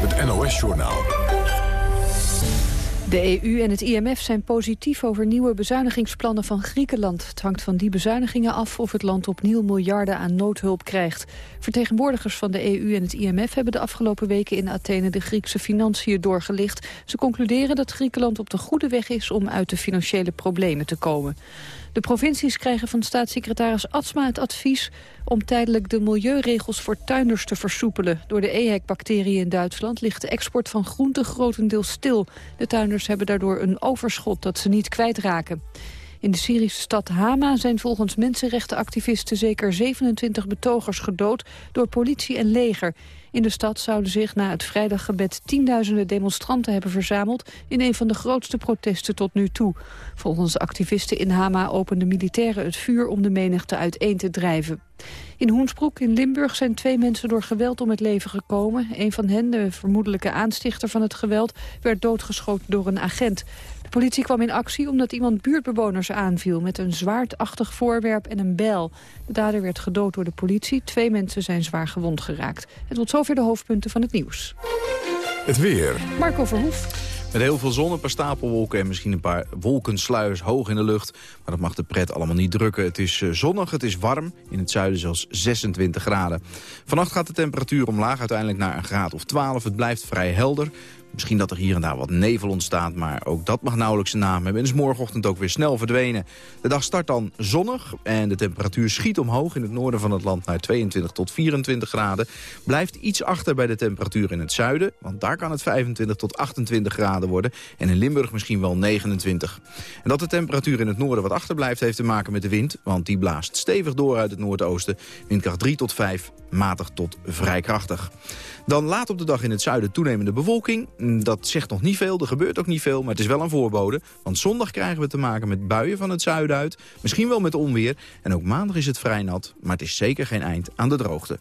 Het NOS-journaal. De EU en het IMF zijn positief over nieuwe bezuinigingsplannen van Griekenland. Het hangt van die bezuinigingen af of het land opnieuw miljarden aan noodhulp krijgt. Vertegenwoordigers van de EU en het IMF hebben de afgelopen weken in Athene de Griekse financiën doorgelicht. Ze concluderen dat Griekenland op de goede weg is om uit de financiële problemen te komen. De provincies krijgen van staatssecretaris Atsma het advies om tijdelijk de milieuregels voor tuinders te versoepelen. Door de EHEC-bacterie in Duitsland ligt de export van groenten grotendeels stil. De tuinders hebben daardoor een overschot dat ze niet kwijtraken. In de Syrische stad Hama zijn volgens mensenrechtenactivisten zeker 27 betogers gedood door politie en leger. In de stad zouden zich na het vrijdaggebed tienduizenden demonstranten hebben verzameld in een van de grootste protesten tot nu toe. Volgens activisten in Hama openden militairen het vuur om de menigte uiteen te drijven. In Hoensbroek in Limburg zijn twee mensen door geweld om het leven gekomen. Een van hen, de vermoedelijke aanstichter van het geweld, werd doodgeschoten door een agent. De politie kwam in actie omdat iemand buurtbewoners aanviel... met een zwaardachtig voorwerp en een bijl. De dader werd gedood door de politie. Twee mensen zijn zwaar gewond geraakt. En tot zover de hoofdpunten van het nieuws. Het weer. Marco Verhoef. Met heel veel zon, een paar stapelwolken en misschien een paar wolkensluiers hoog in de lucht. Maar dat mag de pret allemaal niet drukken. Het is eh, zonnig, het is warm. In het zuiden zelfs 26 graden. Vannacht gaat de temperatuur omlaag uiteindelijk naar een graad of 12. Het blijft vrij helder. Misschien dat er hier en daar wat nevel ontstaat, maar ook dat mag nauwelijks een naam hebben. En is morgenochtend ook weer snel verdwenen. De dag start dan zonnig en de temperatuur schiet omhoog in het noorden van het land naar 22 tot 24 graden. Blijft iets achter bij de temperatuur in het zuiden, want daar kan het 25 tot 28 graden worden. En in Limburg misschien wel 29. En dat de temperatuur in het noorden wat achterblijft heeft te maken met de wind, want die blaast stevig door uit het noordoosten. Windkracht 3 tot 5, matig tot vrij krachtig. Dan laat op de dag in het zuiden toenemende bewolking. Mm, dat zegt nog niet veel, er gebeurt ook niet veel, maar het is wel een voorbode. Want zondag krijgen we te maken met buien van het zuiden uit. Misschien wel met onweer. En ook maandag is het vrij nat, maar het is zeker geen eind aan de droogte.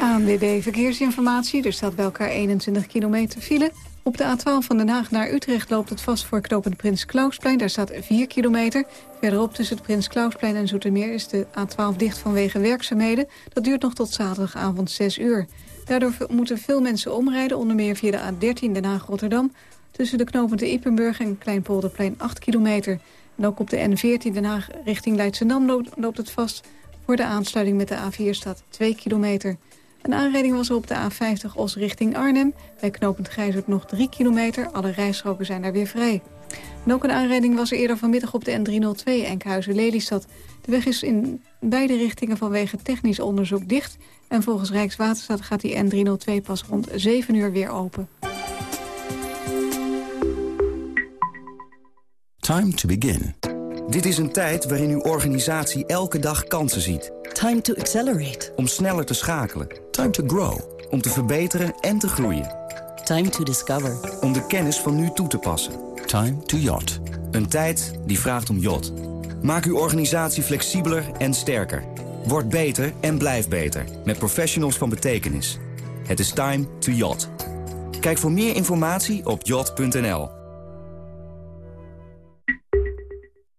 ANWB Verkeersinformatie. Er staat bij elkaar 21 kilometer file. Op de A12 van Den Haag naar Utrecht loopt het vast voor knooppunt Prins Klausplein. Daar staat 4 kilometer. Verderop tussen het Prins Klausplein en Zoetermeer is de A12 dicht vanwege werkzaamheden. Dat duurt nog tot zaterdagavond 6 uur. Daardoor moeten veel mensen omrijden, onder meer via de A13 Den Haag-Rotterdam... tussen de knopende Ippenburg en Kleinpolderplein 8 kilometer. En ook op de N14 Den Haag richting Leidschendam loopt het vast... voor de aansluiting met de A4 staat 2 kilometer. Een aanrijding was er op de A50 Os richting Arnhem. Bij knooppunt Grijzert nog 3 kilometer. Alle rijstroken zijn daar weer vrij. En ook een aanrijding was er eerder vanmiddag op de N302 Enkhuizen-Lelystad. De weg is in beide richtingen vanwege technisch onderzoek dicht... en volgens Rijkswaterstaat gaat die N302 pas rond 7 uur weer open. Time to begin. Dit is een tijd waarin uw organisatie elke dag kansen ziet. Time to accelerate. Om sneller te schakelen. Time to grow. Om te verbeteren en te groeien. Time to discover. Om de kennis van nu toe te passen. Time to yacht. Een tijd die vraagt om yacht. Maak uw organisatie flexibeler en sterker. Word beter en blijf beter. Met professionals van betekenis. Het is time to yacht. Kijk voor meer informatie op yacht.nl.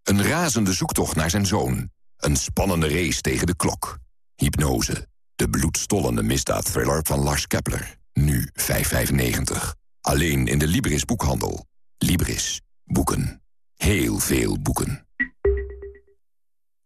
Een razende zoektocht naar zijn zoon. Een spannende race tegen de klok. Hypnose. De bloedstollende misdaadthriller van Lars Kepler. Nu 5,95. Alleen in de Libris boekhandel. Libris. Boeken. heel veel boeken.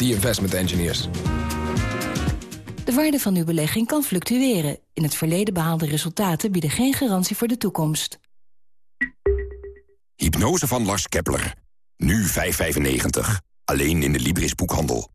the investment engineers. De waarde van uw belegging kan fluctueren. In het verleden behaalde resultaten bieden geen garantie voor de toekomst. Hypnose van Lars Kepler. Nu 5,95. Alleen in de Libris boekhandel.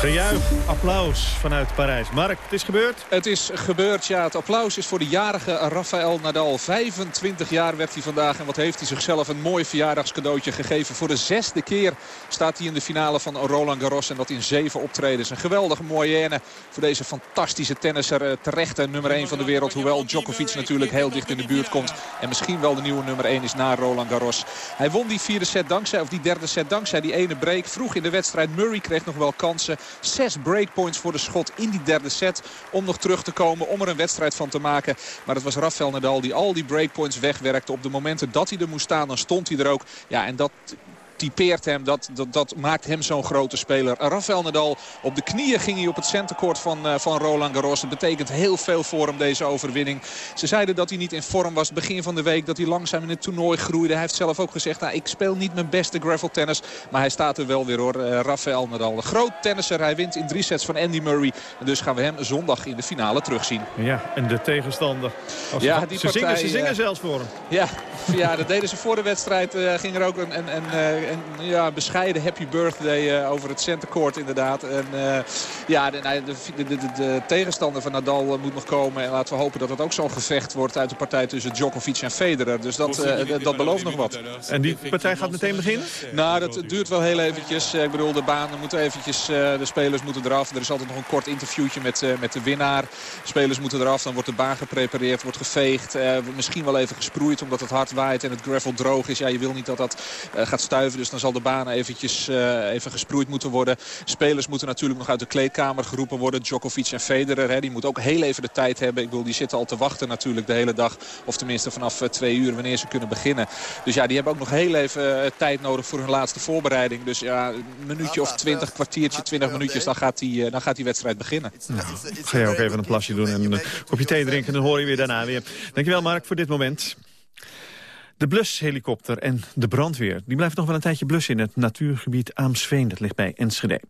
Gejuich, applaus vanuit Parijs. Mark, het is gebeurd? Het is gebeurd, ja. Het applaus is voor de jarige Rafael Nadal. 25 jaar werd hij vandaag. En wat heeft hij zichzelf een mooi verjaardagscadeautje gegeven. Voor de zesde keer staat hij in de finale van Roland Garros. En dat in zeven optredens. Een geweldige moyenne voor deze fantastische tennisser. Eh, terechte nummer 1 van de wereld. Hoewel Djokovic natuurlijk heel dicht in de buurt komt. En misschien wel de nieuwe nummer 1 is na Roland Garros. Hij won die vierde set dankzij, of die derde set dankzij die ene break. Vroeg in de wedstrijd. Murray kreeg nog wel kansen. Zes breakpoints voor de schot in die derde set. Om nog terug te komen, om er een wedstrijd van te maken. Maar het was Rafael Nadal die al die breakpoints wegwerkte. Op de momenten dat hij er moest staan, dan stond hij er ook. Ja, en dat typeert hem. Dat, dat, dat maakt hem zo'n grote speler. Rafael Nadal op de knieën ging hij op het centercourt van, uh, van Roland Garros. Dat betekent heel veel voor hem deze overwinning. Ze zeiden dat hij niet in vorm was begin van de week. Dat hij langzaam in het toernooi groeide. Hij heeft zelf ook gezegd, nou, ik speel niet mijn beste gravel tennis. Maar hij staat er wel weer hoor, uh, Rafael Nadal. Een groot tennisser. Hij wint in drie sets van Andy Murray. En dus gaan we hem zondag in de finale terugzien. Ja, en de tegenstander. Als ja, die ze, partij, zingen, ze zingen uh, zelfs voor hem. Ja, ja, dat deden ze voor de wedstrijd. ging er ook een, een, een, een ja, bescheiden happy birthday uh, over het centercourt inderdaad. En uh, ja, de, de, de, de, tegenstander van Nadal moet nog komen. En laten we hopen dat het ook zo'n gevecht wordt uit de partij tussen Djokovic en Federer. Dus dat, uh, dat belooft nog wat. En die partij gaat meteen beginnen? Nou, dat duurt wel heel eventjes. Ik bedoel, de banen moeten eventjes, de spelers moeten eraf. Er is altijd nog een kort interviewtje met, met de winnaar. De spelers moeten eraf, dan wordt de baan geprepareerd, wordt geveegd. misschien wel even gesproeid omdat het hard waait en het gravel droog is. Ja, je wil niet dat dat gaat stuiven, dus dan zal de baan eventjes uh, even gesproeid moeten worden. Spelers moeten natuurlijk nog uit de kleedkamer geroepen worden. Djokovic en Federer, hè, die moeten ook heel even de tijd hebben. Ik bedoel, die zitten al te wachten natuurlijk de hele dag. Of tenminste vanaf uh, twee uur wanneer ze kunnen beginnen. Dus ja, die hebben ook nog heel even uh, tijd nodig voor hun laatste voorbereiding. Dus ja, een minuutje of twintig, kwartiertje, twintig minuutjes, dan gaat die, dan gaat die wedstrijd beginnen. Nou, ga je ook even een plasje doen en een kopje thee drinken. En dan hoor je weer daarna weer. Dankjewel Mark voor dit moment. De blushelikopter en de brandweer die blijven nog wel een tijdje blussen in het natuurgebied Aamsveen. Dat ligt bij Enschede.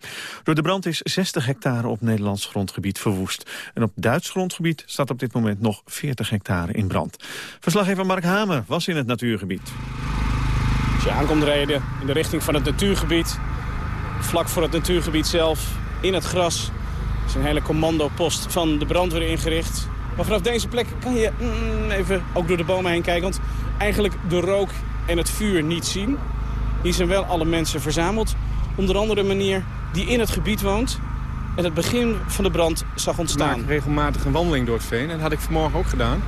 Door de brand is 60 hectare op Nederlands grondgebied verwoest. En op Duits grondgebied staat op dit moment nog 40 hectare in brand. Verslaggever Mark Hamer was in het natuurgebied. Als je aankomt rijden in de richting van het natuurgebied, vlak voor het natuurgebied zelf, in het gras, is een hele commandopost van de brandweer ingericht. Maar vanaf deze plek kan je mm, even ook door de bomen heen kijken. Want eigenlijk de rook en het vuur niet zien. Hier zijn wel alle mensen verzameld. Onder andere meneer die in het gebied woont en het begin van de brand zag ontstaan. Ik regelmatig een wandeling door het veen. En dat had ik vanmorgen ook gedaan.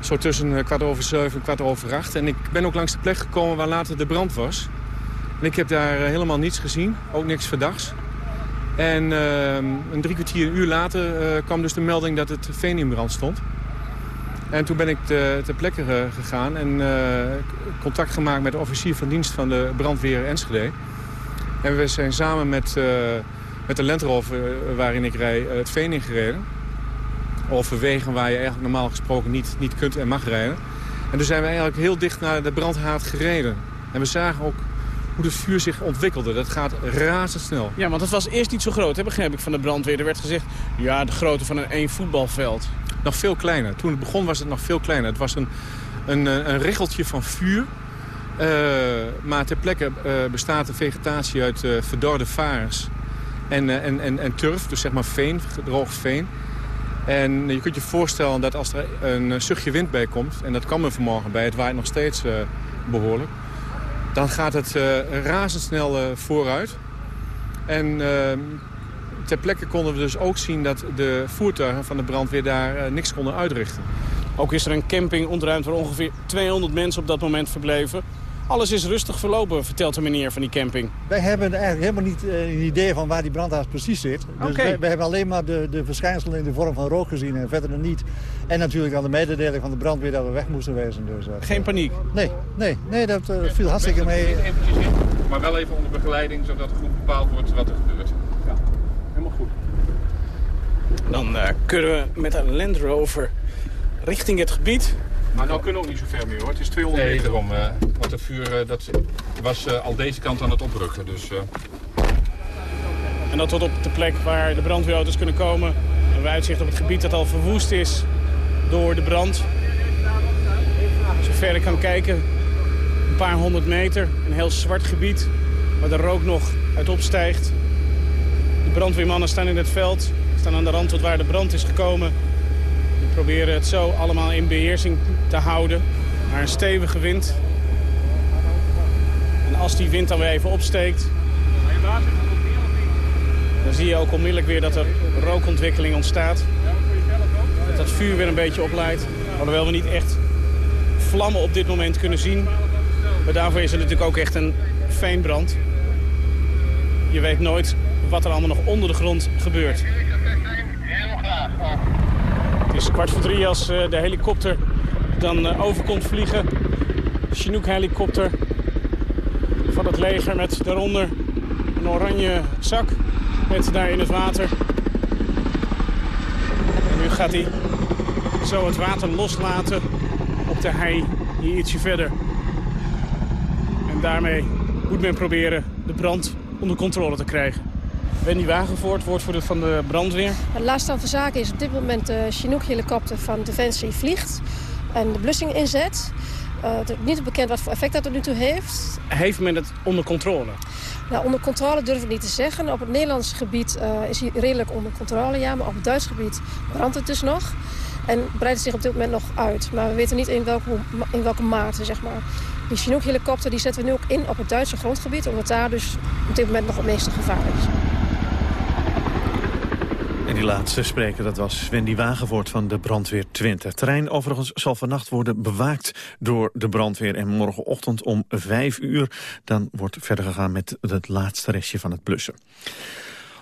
Zo tussen kwart over zeven en kwart over acht. En ik ben ook langs de plek gekomen waar later de brand was. En ik heb daar helemaal niets gezien. Ook niks verdachts. En uh, een drie kwartier, een uur later uh, kwam dus de melding dat het veen in brand stond. En toen ben ik te, ter plekke gegaan en uh, contact gemaakt met de officier van dienst van de brandweer Enschede. En we zijn samen met, uh, met de Landrover waarin ik rij het veen ingereden. Over wegen waar je eigenlijk normaal gesproken niet, niet kunt en mag rijden. En toen zijn we eigenlijk heel dicht naar de brandhaard gereden. En we zagen ook hoe het vuur zich ontwikkelde. Dat gaat razendsnel. Ja, want het was eerst niet zo groot, hè, begrijp ik, van de brandweer. Er werd gezegd, ja, de grootte van een één voetbalveld. Nog veel kleiner. Toen het begon was het nog veel kleiner. Het was een, een, een richeltje van vuur. Uh, maar ter plekke uh, bestaat de vegetatie uit uh, verdorde varens en, en, en, en turf. Dus zeg maar veen, gedroogd veen. En je kunt je voorstellen dat als er een zuchtje wind bij komt... en dat kwam er vanmorgen bij, het waait nog steeds behoorlijk dan gaat het uh, razendsnel uh, vooruit. En uh, ter plekke konden we dus ook zien dat de voertuigen van de brandweer daar niks konden uitrichten. Ook is er een camping ontruimd waar ongeveer 200 mensen op dat moment verbleven. Alles is rustig verlopen, vertelt de meneer van die camping. Wij hebben eigenlijk helemaal niet eh, een idee van waar die brandhaard precies zit. Dus Oké. wij, wij hebben alleen maar de, de verschijnselen in de vorm van rook gezien en verder nog niet. En natuurlijk dan de mededeling van de brandweer dat we weg moesten wezen. Dus, eh, Geen paniek? Nee, nee, nee dat eh, viel hartstikke mee. Eventjes in, maar wel even onder begeleiding, zodat goed bepaald wordt wat er gebeurt. Ja, helemaal goed. Dan eh, kunnen we met een Land Rover richting het gebied. Maar nou kunnen we ook niet zo ver meer hoor. Het is 200 meter. om. eh, want het vuur eh, dat was eh, al deze kant aan het oprukken. Dus, eh, En dat tot op de plek waar de brandweerauto's kunnen komen. En we uitzicht op het gebied dat al verwoest is door de brand. Zover ik kan kijken, een paar honderd meter. Een heel zwart gebied waar de rook nog uit opstijgt. De brandweermannen staan in het veld, staan aan de rand tot waar de brand is gekomen. Die proberen het zo allemaal in beheersing te houden. Maar een stevige wind. En als die wind dan weer even opsteekt, dan zie je ook onmiddellijk weer dat er rookontwikkeling ontstaat. Dat dat vuur weer een beetje opleidt. Alhoewel we niet echt vlammen op dit moment kunnen zien. Maar daarvoor is het natuurlijk ook echt een veenbrand. Je weet nooit wat er allemaal nog onder de grond gebeurt. Het is kwart voor drie als eh, de helikopter dan eh, over komt vliegen. Chinook-helikopter van het leger met daaronder een oranje zak met daar in het water. En nu gaat hij zo het water loslaten op de hei hier ietsje verder. En daarmee moet men proberen de brand onder controle te krijgen. Wendy Wagenvoort, woordvoerder van de brandweer. Het laatste van zaken is op dit moment de Chinook-helikopter van Defensie vliegt en de blussing inzet. Eh, het is niet bekend wat voor effect dat tot nu toe heeft. Heeft men het onder controle? Nou, onder controle durf ik niet te zeggen. Op het Nederlandse gebied eh, is hij redelijk onder controle, ja. Maar op het Duits gebied brandt het dus nog. En breidt het zich op dit moment nog uit. Maar we weten niet in welke, in welke mate, zeg maar. Die Chinook-helikopter die zetten we nu ook in op het Duitse grondgebied. Omdat daar dus op dit moment nog het meeste gevaar is. Die laatste spreker, dat was Wendy Wagenvoort van de brandweer Twente. Het terrein overigens zal vannacht worden bewaakt door de brandweer. En morgenochtend om vijf uur dan wordt verder gegaan met het laatste restje van het blussen.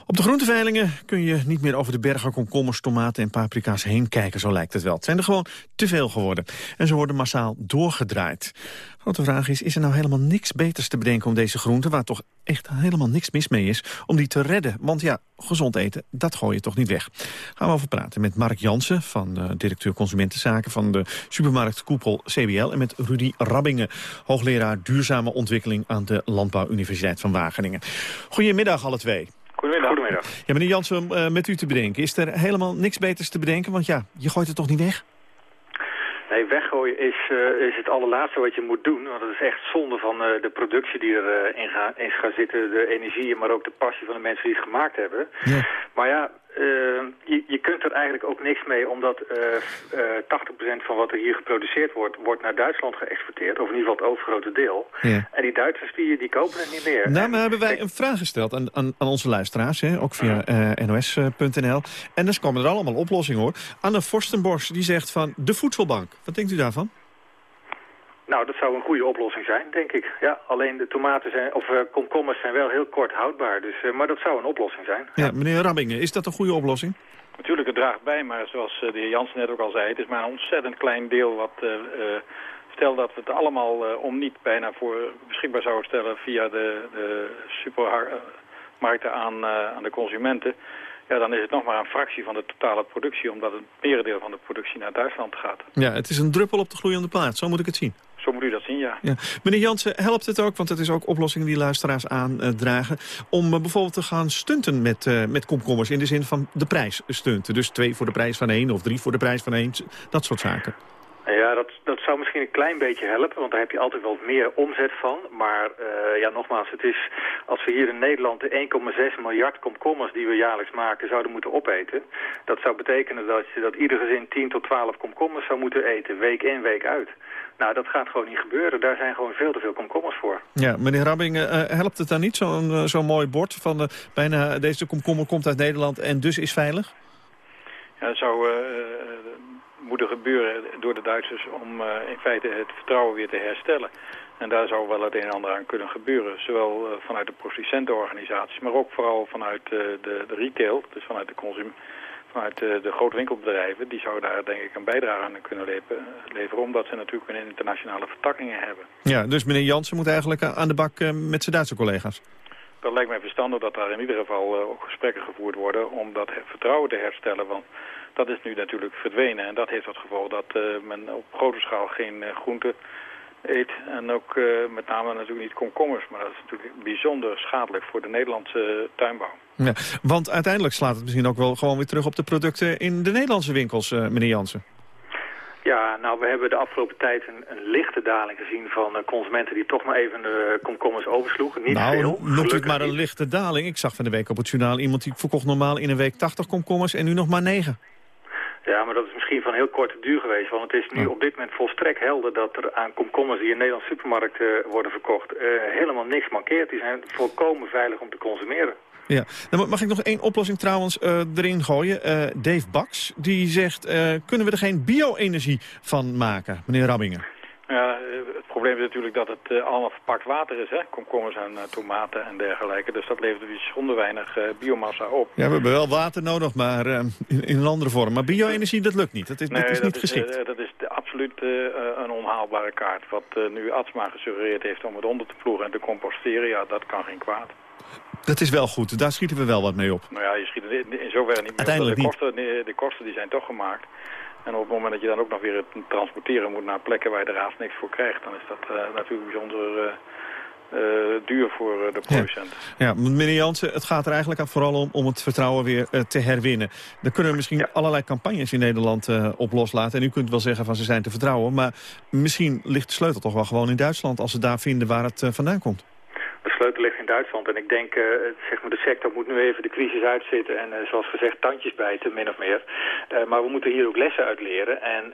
Op de groenteveilingen kun je niet meer over de bergen komkommers, tomaten en paprika's heen kijken, zo lijkt het wel. Het zijn er gewoon te veel geworden. En ze worden massaal doorgedraaid. Grote vraag is, is er nou helemaal niks beters te bedenken om deze groenten, waar toch echt helemaal niks mis mee is, om die te redden? Want ja, gezond eten, dat gooi je toch niet weg. Gaan we over praten met Mark Jansen, van uh, directeur Consumentenzaken van de supermarkt Koepel CBL. En met Rudy Rabbingen, hoogleraar duurzame ontwikkeling aan de Landbouwuniversiteit van Wageningen. Goedemiddag alle twee. Goedemiddag. Goedemiddag. Ja, meneer Jansen, uh, met u te bedenken. Is er helemaal niks beters te bedenken? Want ja, je gooit het toch niet weg? Nee, weggooien is, uh, is het allerlaatste wat je moet doen. Want dat is echt zonde van uh, de productie die erin uh, ga, in gaat zitten. De energie, maar ook de passie van de mensen die het gemaakt hebben. Ja. Maar ja, je, je kunt er eigenlijk ook niks mee. Omdat 80% van wat er hier geproduceerd wordt, wordt naar Duitsland geëxporteerd. Of in ieder geval het overgrote deel. Ja. En die Duitsers die, die kopen het niet meer. Nou, maar hebben wij een vraag gesteld aan, aan, aan onze luisteraars. Hè, ook via nos.nl. En dus komen er allemaal oplossingen hoor. Anne Forstenbos die zegt van de voedselbank. Wat denkt u daarvan? Nou, dat zou een goede oplossing zijn, denk ik. Ja, alleen de tomaten zijn, of uh, komkommers zijn wel heel kort houdbaar. Dus, uh, maar dat zou een oplossing zijn. Ja, meneer Rabbingen, is dat een goede oplossing? Natuurlijk, het draagt bij, maar zoals uh, de heer Jansen net ook al zei... het is maar een ontzettend klein deel wat... stel dat we het allemaal om niet bijna voor beschikbaar zouden stellen... via de, de supermarkten aan, aan de consumenten... Ja, dan is het nog maar een fractie van de totale productie... omdat het merendeel van de productie naar Duitsland gaat. Ja, het is een druppel op de gloeiende plaat. Zo moet ik het zien. Zo moet u dat zien, ja. ja. Meneer Jansen, helpt het ook, want het is ook oplossingen die luisteraars aandragen... om uh, bijvoorbeeld te gaan stunten met, uh, met komkommers in de zin van de prijs stunten. Dus twee voor de prijs van één of drie voor de prijs van één, dat soort zaken. Ja, dat, dat zou misschien een klein beetje helpen, want daar heb je altijd wel meer omzet van. Maar uh, ja, nogmaals, het is, als we hier in Nederland de 1,6 miljard komkommers die we jaarlijks maken zouden moeten opeten. Dat zou betekenen dat, je, dat ieder gezin 10 tot 12 komkommers zou moeten eten, week in, week uit. Nou, dat gaat gewoon niet gebeuren. Daar zijn gewoon veel te veel komkommers voor. Ja, meneer Rabbing, uh, helpt het dan niet, zo'n uh, zo'n mooi bord van uh, bijna deze komkommer komt uit Nederland en dus is veilig? Dat zou moeten gebeuren door de Duitsers om in feite het vertrouwen weer te herstellen. En daar zou wel het een en ander aan kunnen gebeuren. Zowel vanuit de producentenorganisaties, maar ook vooral vanuit de, de retail, dus vanuit de consum vanuit de, de grote winkelbedrijven, die zouden daar denk ik een bijdrage aan kunnen leveren, omdat ze natuurlijk een internationale vertakkingen hebben. Ja, dus meneer Jansen moet eigenlijk aan de bak met zijn Duitse collega's? Dat lijkt mij verstandig dat daar in ieder geval ook gesprekken gevoerd worden om dat vertrouwen te herstellen, want dat is nu natuurlijk verdwenen en dat heeft het gevolg dat men op grote schaal geen groenten eet. En ook met name natuurlijk niet komkommers, maar dat is natuurlijk bijzonder schadelijk voor de Nederlandse tuinbouw. Ja, want uiteindelijk slaat het misschien ook wel gewoon weer terug op de producten in de Nederlandse winkels, meneer Jansen. Ja, nou, we hebben de afgelopen tijd een, een lichte daling gezien van consumenten die toch maar even de komkommers oversloegen. Niet nou, veel. noemt u het maar een lichte daling. Ik zag van de week op het journaal iemand die verkocht normaal in een week 80 komkommers en nu nog maar 9. Ja, maar dat is misschien van heel korte duur geweest. Want het is nu op dit moment volstrekt helder dat er aan komkommers die in Nederlandse supermarkten worden verkocht... helemaal niks mankeert. Die zijn volkomen veilig om te consumeren. Ja, dan mag ik nog één oplossing trouwens uh, erin gooien. Dave Baks, die zegt, kunnen we er geen bio-energie van maken, meneer Rabbingen? Ja, probleem is natuurlijk dat het allemaal verpakt water is, hè? komkommers en tomaten en dergelijke. Dus dat levert dus zonder weinig biomassa op. Ja, we hebben wel water nodig, maar in, in, een andere vorm. Maar bio-energie, dat lukt niet. Dat is, nee, dat is dat niet geschikt. Is, dat is de, absoluut een onhaalbare kaart. Wat nu Atsma gesuggereerd heeft om het onder te ploegen en te composteren, ja, dat kan geen kwaad. Dat is wel goed. Daar schieten we wel wat mee op. Nou ja, je schiet in zoverre niet mee Uiteindelijk de kosten, de kosten die zijn toch gemaakt. En op het moment dat je dan ook nog weer het transporteren moet naar plekken waar je er haast niks voor krijgt... dan is dat uh, natuurlijk bijzonder uh, uh, duur voor de producent. Ja, ja, meneer Jansen, het gaat er eigenlijk vooral om, om het vertrouwen weer te herwinnen. Daar kunnen we misschien ja. allerlei campagnes in Nederland op loslaten. En u kunt wel zeggen van ze zijn te vertrouwen. Maar misschien ligt de sleutel toch wel gewoon in Duitsland... als ze daar vinden waar het vandaan komt. De sleutel ligt in Duitsland en ik denk, uh, zeg maar, de sector moet nu even de crisis uitzitten en uh, zoals gezegd tandjes bijten, min of meer. Uh, maar we moeten hier ook lessen uit leren en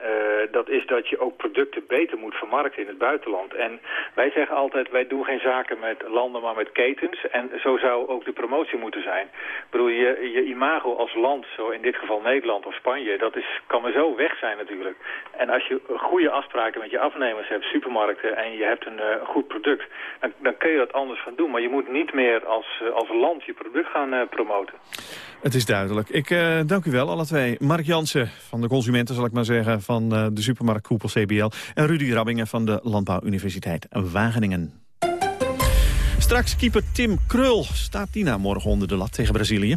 dat is dat je ook producten beter moet vermarkten in het buitenland. En wij zeggen altijd, wij doen geen zaken met landen, maar met ketens en zo zou ook de promotie moeten zijn. Ik bedoel, je, je imago als land, zo in dit geval Nederland of Spanje, dat is, kan maar zo weg zijn natuurlijk. En als je goede afspraken met je afnemers hebt, supermarkten, en je hebt een goed product, dan, dan kun je dat anders gaan doen. Maar je moet niet meer als, als land je product gaan uh, promoten. Het is duidelijk. Ik uh, dank u wel, alle twee. Mark Jansen van de consumenten, zal ik maar zeggen, van de supermarkt Koepel CBL. En Rudy Rabbingen van de Landbouwuniversiteit Wageningen. Straks keeper Tim Krul. Staat die nou morgen onder de lat tegen Brazilië?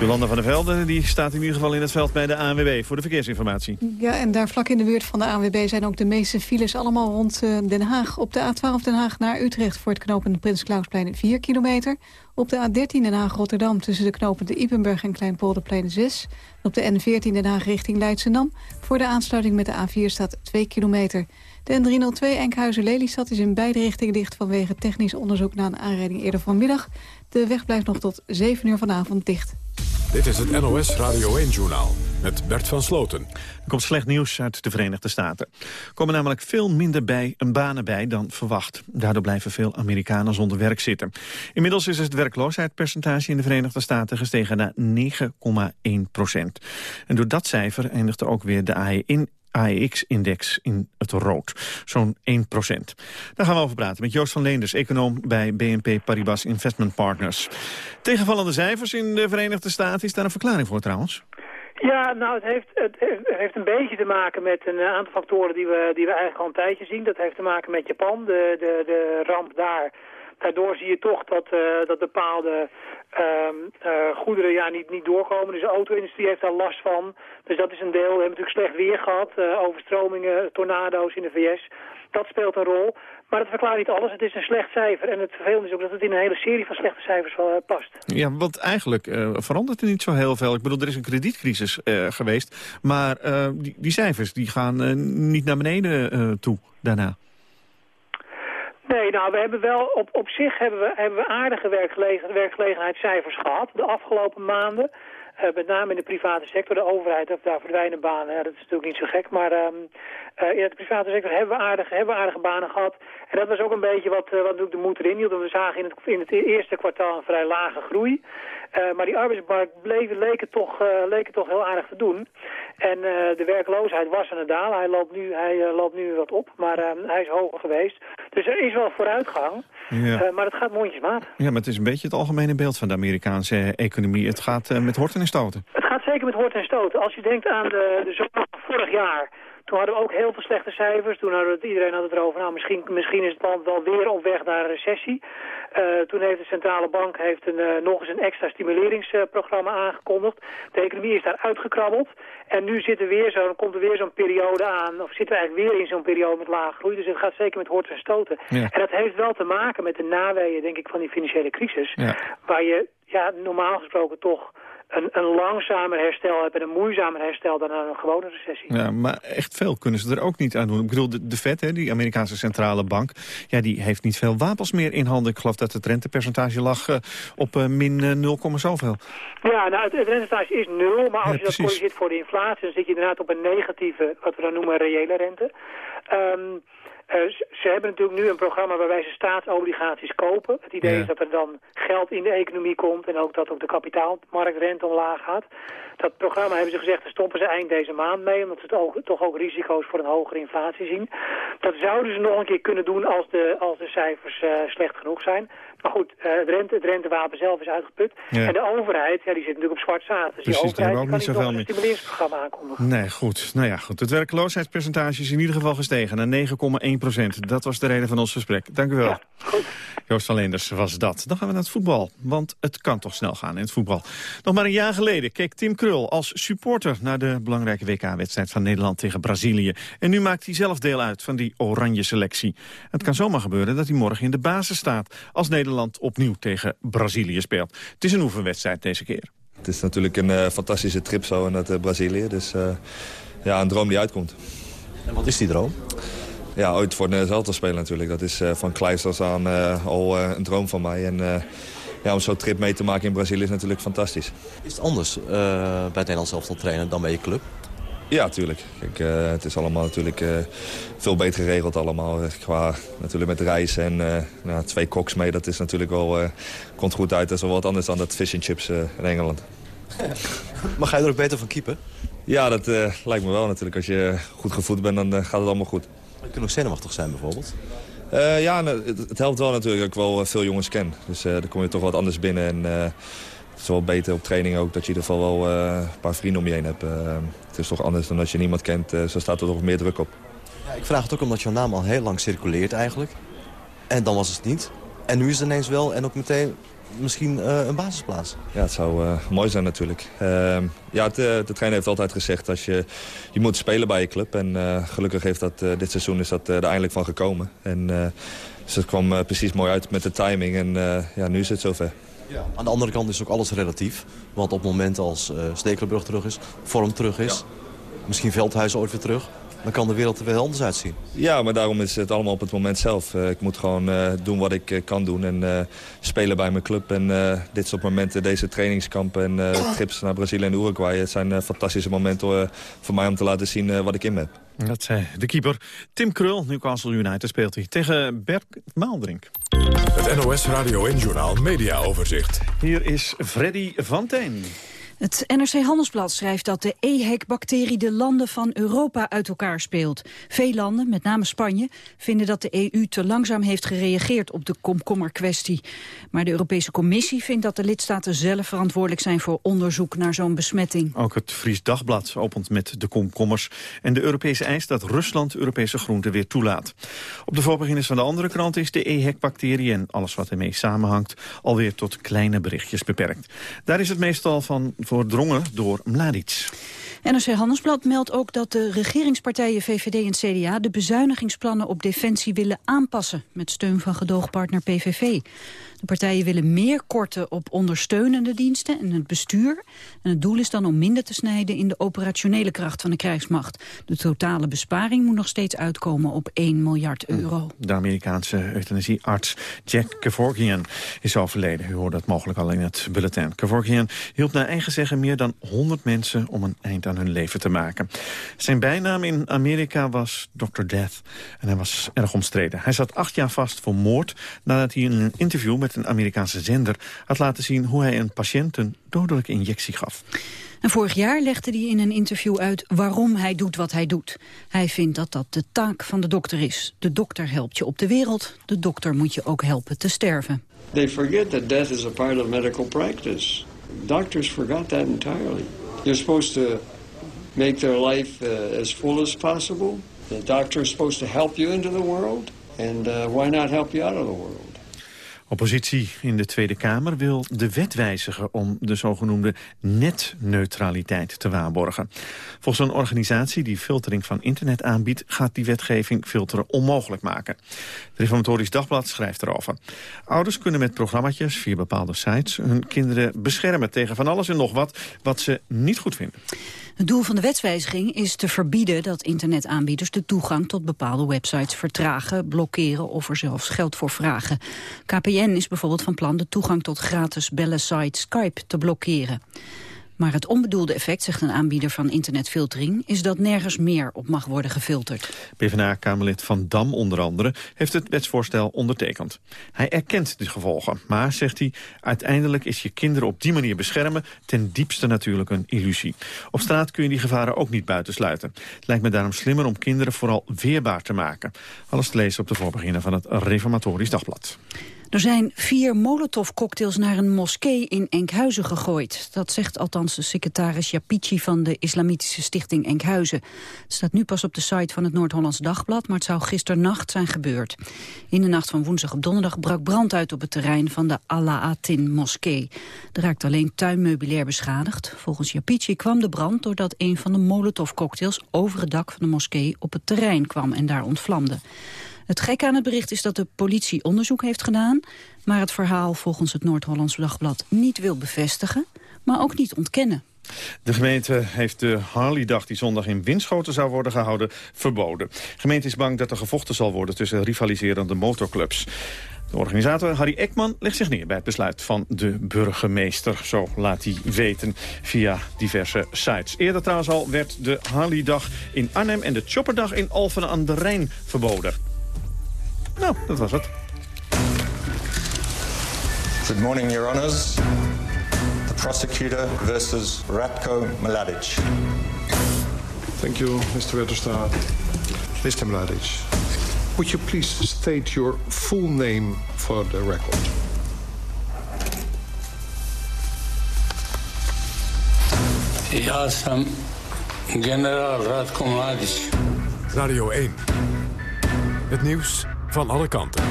Jolanda van der Velde die staat in ieder geval in het veld bij de ANWB voor de verkeersinformatie. Ja, en daar vlak in de buurt van de ANWB zijn ook de meeste files allemaal rond Den Haag. Op de A12 Den Haag naar Utrecht voor het knooppunt Prins Klausplein 4 kilometer. Op de A13 Den Haag-Rotterdam tussen de knopende Ipenburg en Kleinpolderplein 6. Op de N14 Den Haag richting Leidschendam. Voor de aansluiting met de A4 staat 2 kilometer. De N302 Enkhuizen-Lelystad is in beide richtingen dicht vanwege technisch onderzoek na een aanrijding eerder vanmiddag. De weg blijft nog tot 7 uur vanavond dicht. Dit is het NOS Radio 1-journaal met Bert van Sloten. Er komt slecht nieuws uit de Verenigde Staten. Er komen namelijk veel minder bij een banen bij dan verwacht. Daardoor blijven veel Amerikanen zonder werk zitten. Inmiddels is het werkloosheidspercentage in de Verenigde Staten gestegen naar 9,1 procent. En door dat cijfer eindigde ook weer de AE in AEX-index in het rood. Zo'n 1 procent. Daar gaan we over praten met Joost van Leenders, econoom bij BNP Paribas Investment Partners. Tegenvallende cijfers in de Verenigde Staten, is daar een verklaring voor trouwens? Ja, nou, het heeft, het heeft een beetje te maken met een aantal factoren die we, die we eigenlijk al een tijdje zien. Dat heeft te maken met Japan, de, de, de ramp daar. Daardoor zie je toch dat, uh, dat bepaalde uh, uh, goederen ja, niet, niet doorkomen. Dus de auto-industrie heeft daar last van. Dus dat is een deel. We hebben natuurlijk slecht weer gehad. overstromingen, tornado's in de VS. Dat speelt een rol. Maar dat verklaart niet alles. Het is een slecht cijfer. En het vervelende is ook dat het in een hele serie van slechte cijfers uh, past. Ja, want eigenlijk verandert er niet zo heel veel. Ik bedoel, er is een kredietcrisis geweest. Maar die, die, cijfers die gaan niet naar beneden toe daarna. Nee, nou, we hebben wel op, op zich hebben we, hebben we aardige werkgelegen, werkgelegenheidscijfers gehad de afgelopen maanden. Uh, met name in de private sector, de overheid, daar verdwijnen banen. Ja, dat is natuurlijk niet zo gek, maar um, uh, in de private sector hebben we, aardige, hebben we aardige banen gehad. En dat was ook een beetje wat, uh, wat de moed erin hield. We zagen in het, in het eerste kwartaal een vrij lage groei. Uh, maar die arbeidsmarkt bleef, leek, het toch, uh, leek het toch heel aardig te doen. En uh, de werkloosheid was aan het dalen. Hij loopt nu, hij, loopt nu wat op, maar hij is hoger geweest. Dus er is wel vooruitgang, ja. maar het gaat mondjesmaat. Ja, maar het is een beetje het algemene beeld van de Amerikaanse economie. Het gaat met horten en stoten. Het gaat zeker met horten en stoten. Als je denkt aan de, de zomer van vorig jaar... Toen hadden we ook heel veel slechte cijfers. Toen hadden we, iedereen had het erover, nou misschien, misschien is het land wel weer op weg naar een recessie. Uh, toen heeft de centrale bank heeft een, uh, nog eens een extra stimuleringsprogramma aangekondigd. De economie is daar uitgekrabbeld. En nu zit er weer zo, komt er weer zo'n periode aan, of zitten we eigenlijk weer in zo'n periode met lage groei. Dus het gaat zeker met horten en stoten. Ja. En dat heeft wel te maken met de naweeën, denk ik, van die financiële crisis. Ja. Waar je ja, normaal gesproken toch een, een langzamer herstel hebben, een moeizamer herstel dan een gewone recessie. Ja, maar echt veel kunnen ze er ook niet aan doen. Ik bedoel, de, de Fed, hè, die Amerikaanse centrale bank, ja, die heeft niet veel wapens meer in handen. Ik geloof dat het rentepercentage lag uh, op uh, min uh, 0, zoveel. Ja, nou, het, het rentepercentage is nul, maar als ja, je dat corrigeert voor de inflatie, dan zit je inderdaad op een negatieve, wat we dan noemen, reële rente. Um, ze hebben natuurlijk nu een programma waarbij ze staatsobligaties kopen. Het idee ja. is dat er dan geld in de economie komt en ook dat ook de kapitaalmarktrente omlaag gaat. Dat programma hebben ze gezegd, daar stoppen ze eind deze maand mee, omdat ze ook, toch ook risico's voor een hogere inflatie zien. Dat zouden ze nog een keer kunnen doen als de, als de cijfers uh, slecht genoeg zijn. Maar goed, uh, het, rente, het rentewapen zelf is uitgeput. Ja. En de overheid, ja, die zit natuurlijk op zwart zaad. Dus Precies, die overheid kan niet zoveel een stimuleringsprogramma aankondigen. Nee, goed. Nou ja, goed. Het werkloosheidspercentage is in ieder geval gestegen naar 9,1 procent. Dat was de reden van ons gesprek. Dank u wel. Ja, goed. Joost van Leenders was dat. Dan gaan we naar het voetbal, want het kan toch snel gaan in het voetbal. Nog maar een jaar geleden keek Tim Krul als supporter... naar de belangrijke WK-wedstrijd van Nederland tegen Brazilië. En nu maakt hij zelf deel uit van die oranje selectie. Het kan zomaar gebeuren dat hij morgen in de basis staat... als Nederland opnieuw tegen Brazilië speelt. Het is een oefenwedstrijd deze keer. Het is natuurlijk een uh, fantastische trip zo naar uh, Brazilië. Dus uh, ja, een droom die uitkomt. En wat is die droom? ja, ooit voor het zelf te spelen natuurlijk. Dat is uh, van kleisters aan uh, al uh, een droom van mij. En ja, om zo'n trip mee te maken in Brazilië is natuurlijk fantastisch. Is het anders bij het Nederlands elftal trainen dan bij je club? Ja, tuurlijk. Kijk, het is allemaal natuurlijk veel beter geregeld allemaal. Qua natuurlijk met reizen en nou, twee koks mee, dat is natuurlijk wel, komt goed uit. Dat is wel wat anders dan dat fish and chips in Engeland. maar ga je er ook beter van keeper? Ja, dat lijkt me wel natuurlijk. Als je goed gevoed bent, dan gaat het allemaal goed. Je kunt ook zenuwachtig zijn bijvoorbeeld. Ja, het, het, helpt wel natuurlijk dat ik wel veel jongens ken. Dus dan kom je toch wat anders binnen. En het is wel beter op training ook dat je in ieder geval wel een paar vrienden om je heen hebt. het is toch anders dan als je niemand kent. zo staat er toch meer druk op. Ja, ik vraag het ook omdat jouw naam al heel lang circuleert eigenlijk. En dan was het niet. En nu is het ineens wel en ook meteen misschien een basisplaats. Ja, het zou mooi zijn natuurlijk. Uh, ja, de, de trainer heeft altijd gezegd dat je, je moet spelen bij je club. En gelukkig heeft dat dit seizoen is dat er eindelijk van gekomen. En, dus het kwam precies mooi uit met de timing. En ja, nu is het zover. Ja. Aan de andere kant is ook alles relatief. Want op het moment als Stekelenburg terug is, Vorm terug is... Ja. misschien Veldhuizen ooit weer terug dan kan de wereld er wel anders uitzien. Ja, maar daarom is het allemaal op het moment zelf. Uh, ik moet gewoon uh, doen wat ik uh, kan doen en spelen bij mijn club. En dit soort momenten, deze trainingskampen en trips naar Brazilië en Uruguay... het zijn fantastische momenten voor mij om te laten zien wat ik in me heb. Dat zei de keeper Tim Krul. Newcastle United speelt hij tegen Bert Maaldrink. Het NOS Radio en Journaal Media Overzicht. Hier is Freddy van Teen. Het NRC Handelsblad schrijft dat de EHEC-bacterie de landen van Europa uit elkaar speelt. Veel landen, met name Spanje, vinden dat de EU te langzaam heeft gereageerd op de komkommerkwestie. Maar de Europese Commissie vindt dat de lidstaten zelf verantwoordelijk zijn voor onderzoek naar zo'n besmetting. Ook het Fries Dagblad opent met de komkommers en de Europese eis dat Rusland Europese groenten weer toelaat. Op de voorbeginners van de andere krant is de EHEC-bacterie en alles wat ermee samenhangt alweer tot kleine berichtjes beperkt. Daar is het meestal van voordrongen door Mladic. NRC Handelsblad meldt ook dat de regeringspartijen VVD en CDA de bezuinigingsplannen op defensie willen aanpassen met steun van gedoogpartner PVV. De partijen willen meer korten op ondersteunende diensten en het bestuur. En het doel is dan om minder te snijden in de operationele kracht van de krijgsmacht. De totale besparing moet nog steeds uitkomen op 1 miljard euro. De Amerikaanse euthanasiearts Jack Kevorkian is overleden. U hoort dat mogelijk al in het bulletin. Kevorkian hield naar eigen zeggen meer dan 100 mensen om een eind aan hun leven te maken. Zijn bijnaam in Amerika was Dr. Death en hij was erg omstreden. Hij zat acht jaar vast voor moord nadat hij in een interview met een Amerikaanse zender had laten zien hoe hij een patiënt een dodelijke injectie gaf. En vorig jaar legde hij in een interview uit waarom hij doet wat hij doet. Hij vindt dat dat de taak van de dokter is. De dokter helpt je op de wereld, de dokter moet je ook helpen te sterven. They forget that death is a part of medical practice. Doctors forgot that entirely. You're supposed to make their life uh, as full as possible. The doctor is supposed to help you into the world. And uh, why not help you out of the world? Oppositie in de Tweede Kamer wil de wet wijzigen om de zogenoemde netneutraliteit te waarborgen. Volgens een organisatie die filtering van internet aanbiedt gaat die wetgeving filteren onmogelijk maken. Het Reformatorisch Dagblad schrijft erover. Ouders kunnen met programma's via bepaalde sites hun kinderen beschermen tegen van alles en nog wat wat ze niet goed vinden. Het doel van de wetswijziging is te verbieden dat internetaanbieders de toegang tot bepaalde websites vertragen, blokkeren of er zelfs geld voor vragen. KPN is bijvoorbeeld van plan de toegang tot gratis bellensite Skype te blokkeren. Maar het onbedoelde effect, zegt een aanbieder van internetfiltering... is dat nergens meer op mag worden gefilterd. PvdA-Kamerlid Van Dam onder andere heeft het wetsvoorstel ondertekend. Hij erkent de gevolgen, maar, zegt hij... uiteindelijk is je kinderen op die manier beschermen... ten diepste natuurlijk een illusie. Op straat kun je die gevaren ook niet buitensluiten. Het lijkt me daarom slimmer om kinderen vooral weerbaar te maken. Alles te lezen op de voorbeginnen van het Reformatorisch Dagblad. Er zijn vier Molotov-cocktails naar een moskee in Enkhuizen gegooid. Dat zegt althans de secretaris Japici van de Islamitische Stichting Enkhuizen. Het staat nu pas op de site van het Noord-Hollands Dagblad... maar het zou gisternacht zijn gebeurd. In de nacht van woensdag op donderdag brak brand uit op het terrein van de Alaatin moskee. Er raakt alleen tuinmeubilair beschadigd. Volgens Japici kwam de brand doordat een van de Molotov-cocktails... over het dak van de moskee op het terrein kwam en daar ontvlamde. Het gekke aan het bericht is dat de politie onderzoek heeft gedaan... maar het verhaal volgens het Noord-Hollands Dagblad niet wil bevestigen... maar ook niet ontkennen. De gemeente heeft de Harley-dag die zondag in Winschoten zou worden gehouden verboden. De gemeente is bang dat er gevochten zal worden tussen rivaliserende motorclubs. De organisator Harry Ekman legt zich neer bij het besluit van de burgemeester. Zo laat hij weten via diverse sites. Eerder trouwens al werd de Harley-dag in Arnhem en de Chopperdag in Alphen aan de Rijn verboden. Nou, dat was het. Good morning, Your Honours. The prosecutor versus Ratko Mladic. Thank you, Mr. Wettersta. Mr. Mladic, would you please state your full name for the record? Ja sam general Ratko Mladic. Radio 1. Het nieuws van alle kanten.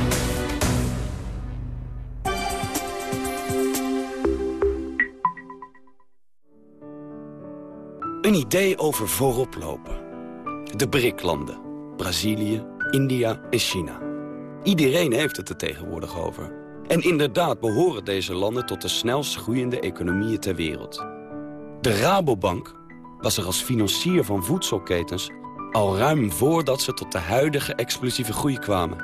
Een idee over voorop lopen. De BRIC-landen. Brazilië, India en China. Iedereen heeft het er tegenwoordig over. En inderdaad behoren deze landen tot de snelst groeiende economieën ter wereld. De Rabobank was er als financier van voedselketens al ruim voordat ze tot de huidige explosieve groei kwamen.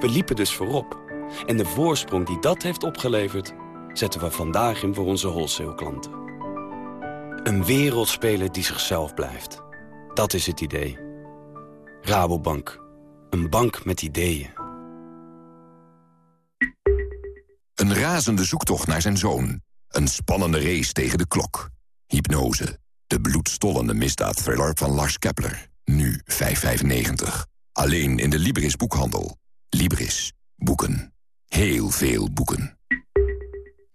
We liepen dus voorop. En de voorsprong die dat heeft opgeleverd... zetten we vandaag in voor onze wholesale-klanten. Een wereldspeler die zichzelf blijft. Dat is het idee. Rabobank. Een bank met ideeën. Een razende zoektocht naar zijn zoon. Een spannende race tegen de klok. Hypnose. De bloedstollende misdaadthriller van Lars Kepler. Nu 5,95. Alleen in de Libris boekhandel. Libris. Boeken. Heel veel boeken.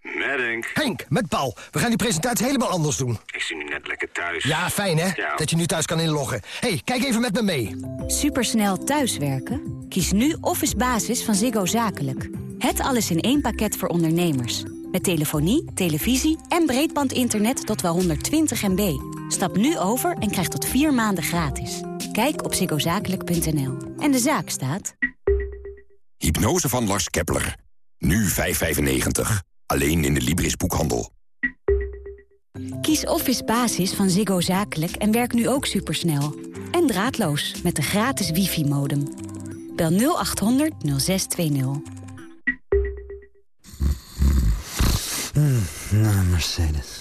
Met Henk. Henk, met Paul. We gaan die presentatie helemaal anders doen. Ik zit nu net lekker thuis. Ja, fijn hè? Dat je nu thuis kan inloggen. hey, kijk even met me mee. Supersnel thuiswerken? Kies nu Office Basis van Ziggo Zakelijk. Het alles in één pakket voor ondernemers. Met telefonie, televisie en breedbandinternet tot wel 120 MB. Stap nu over en krijg tot vier maanden gratis. Kijk op ziggozakelijk.nl. En de zaak staat... Hypnose van Lars Kepler. Nu 5,95. Alleen in de Libris boekhandel. Kies Office Basis van Ziggo Zakelijk en werk nu ook supersnel. En draadloos met de gratis wifi-modem. Bel 0800 0620. Mm, nou, Mercedes.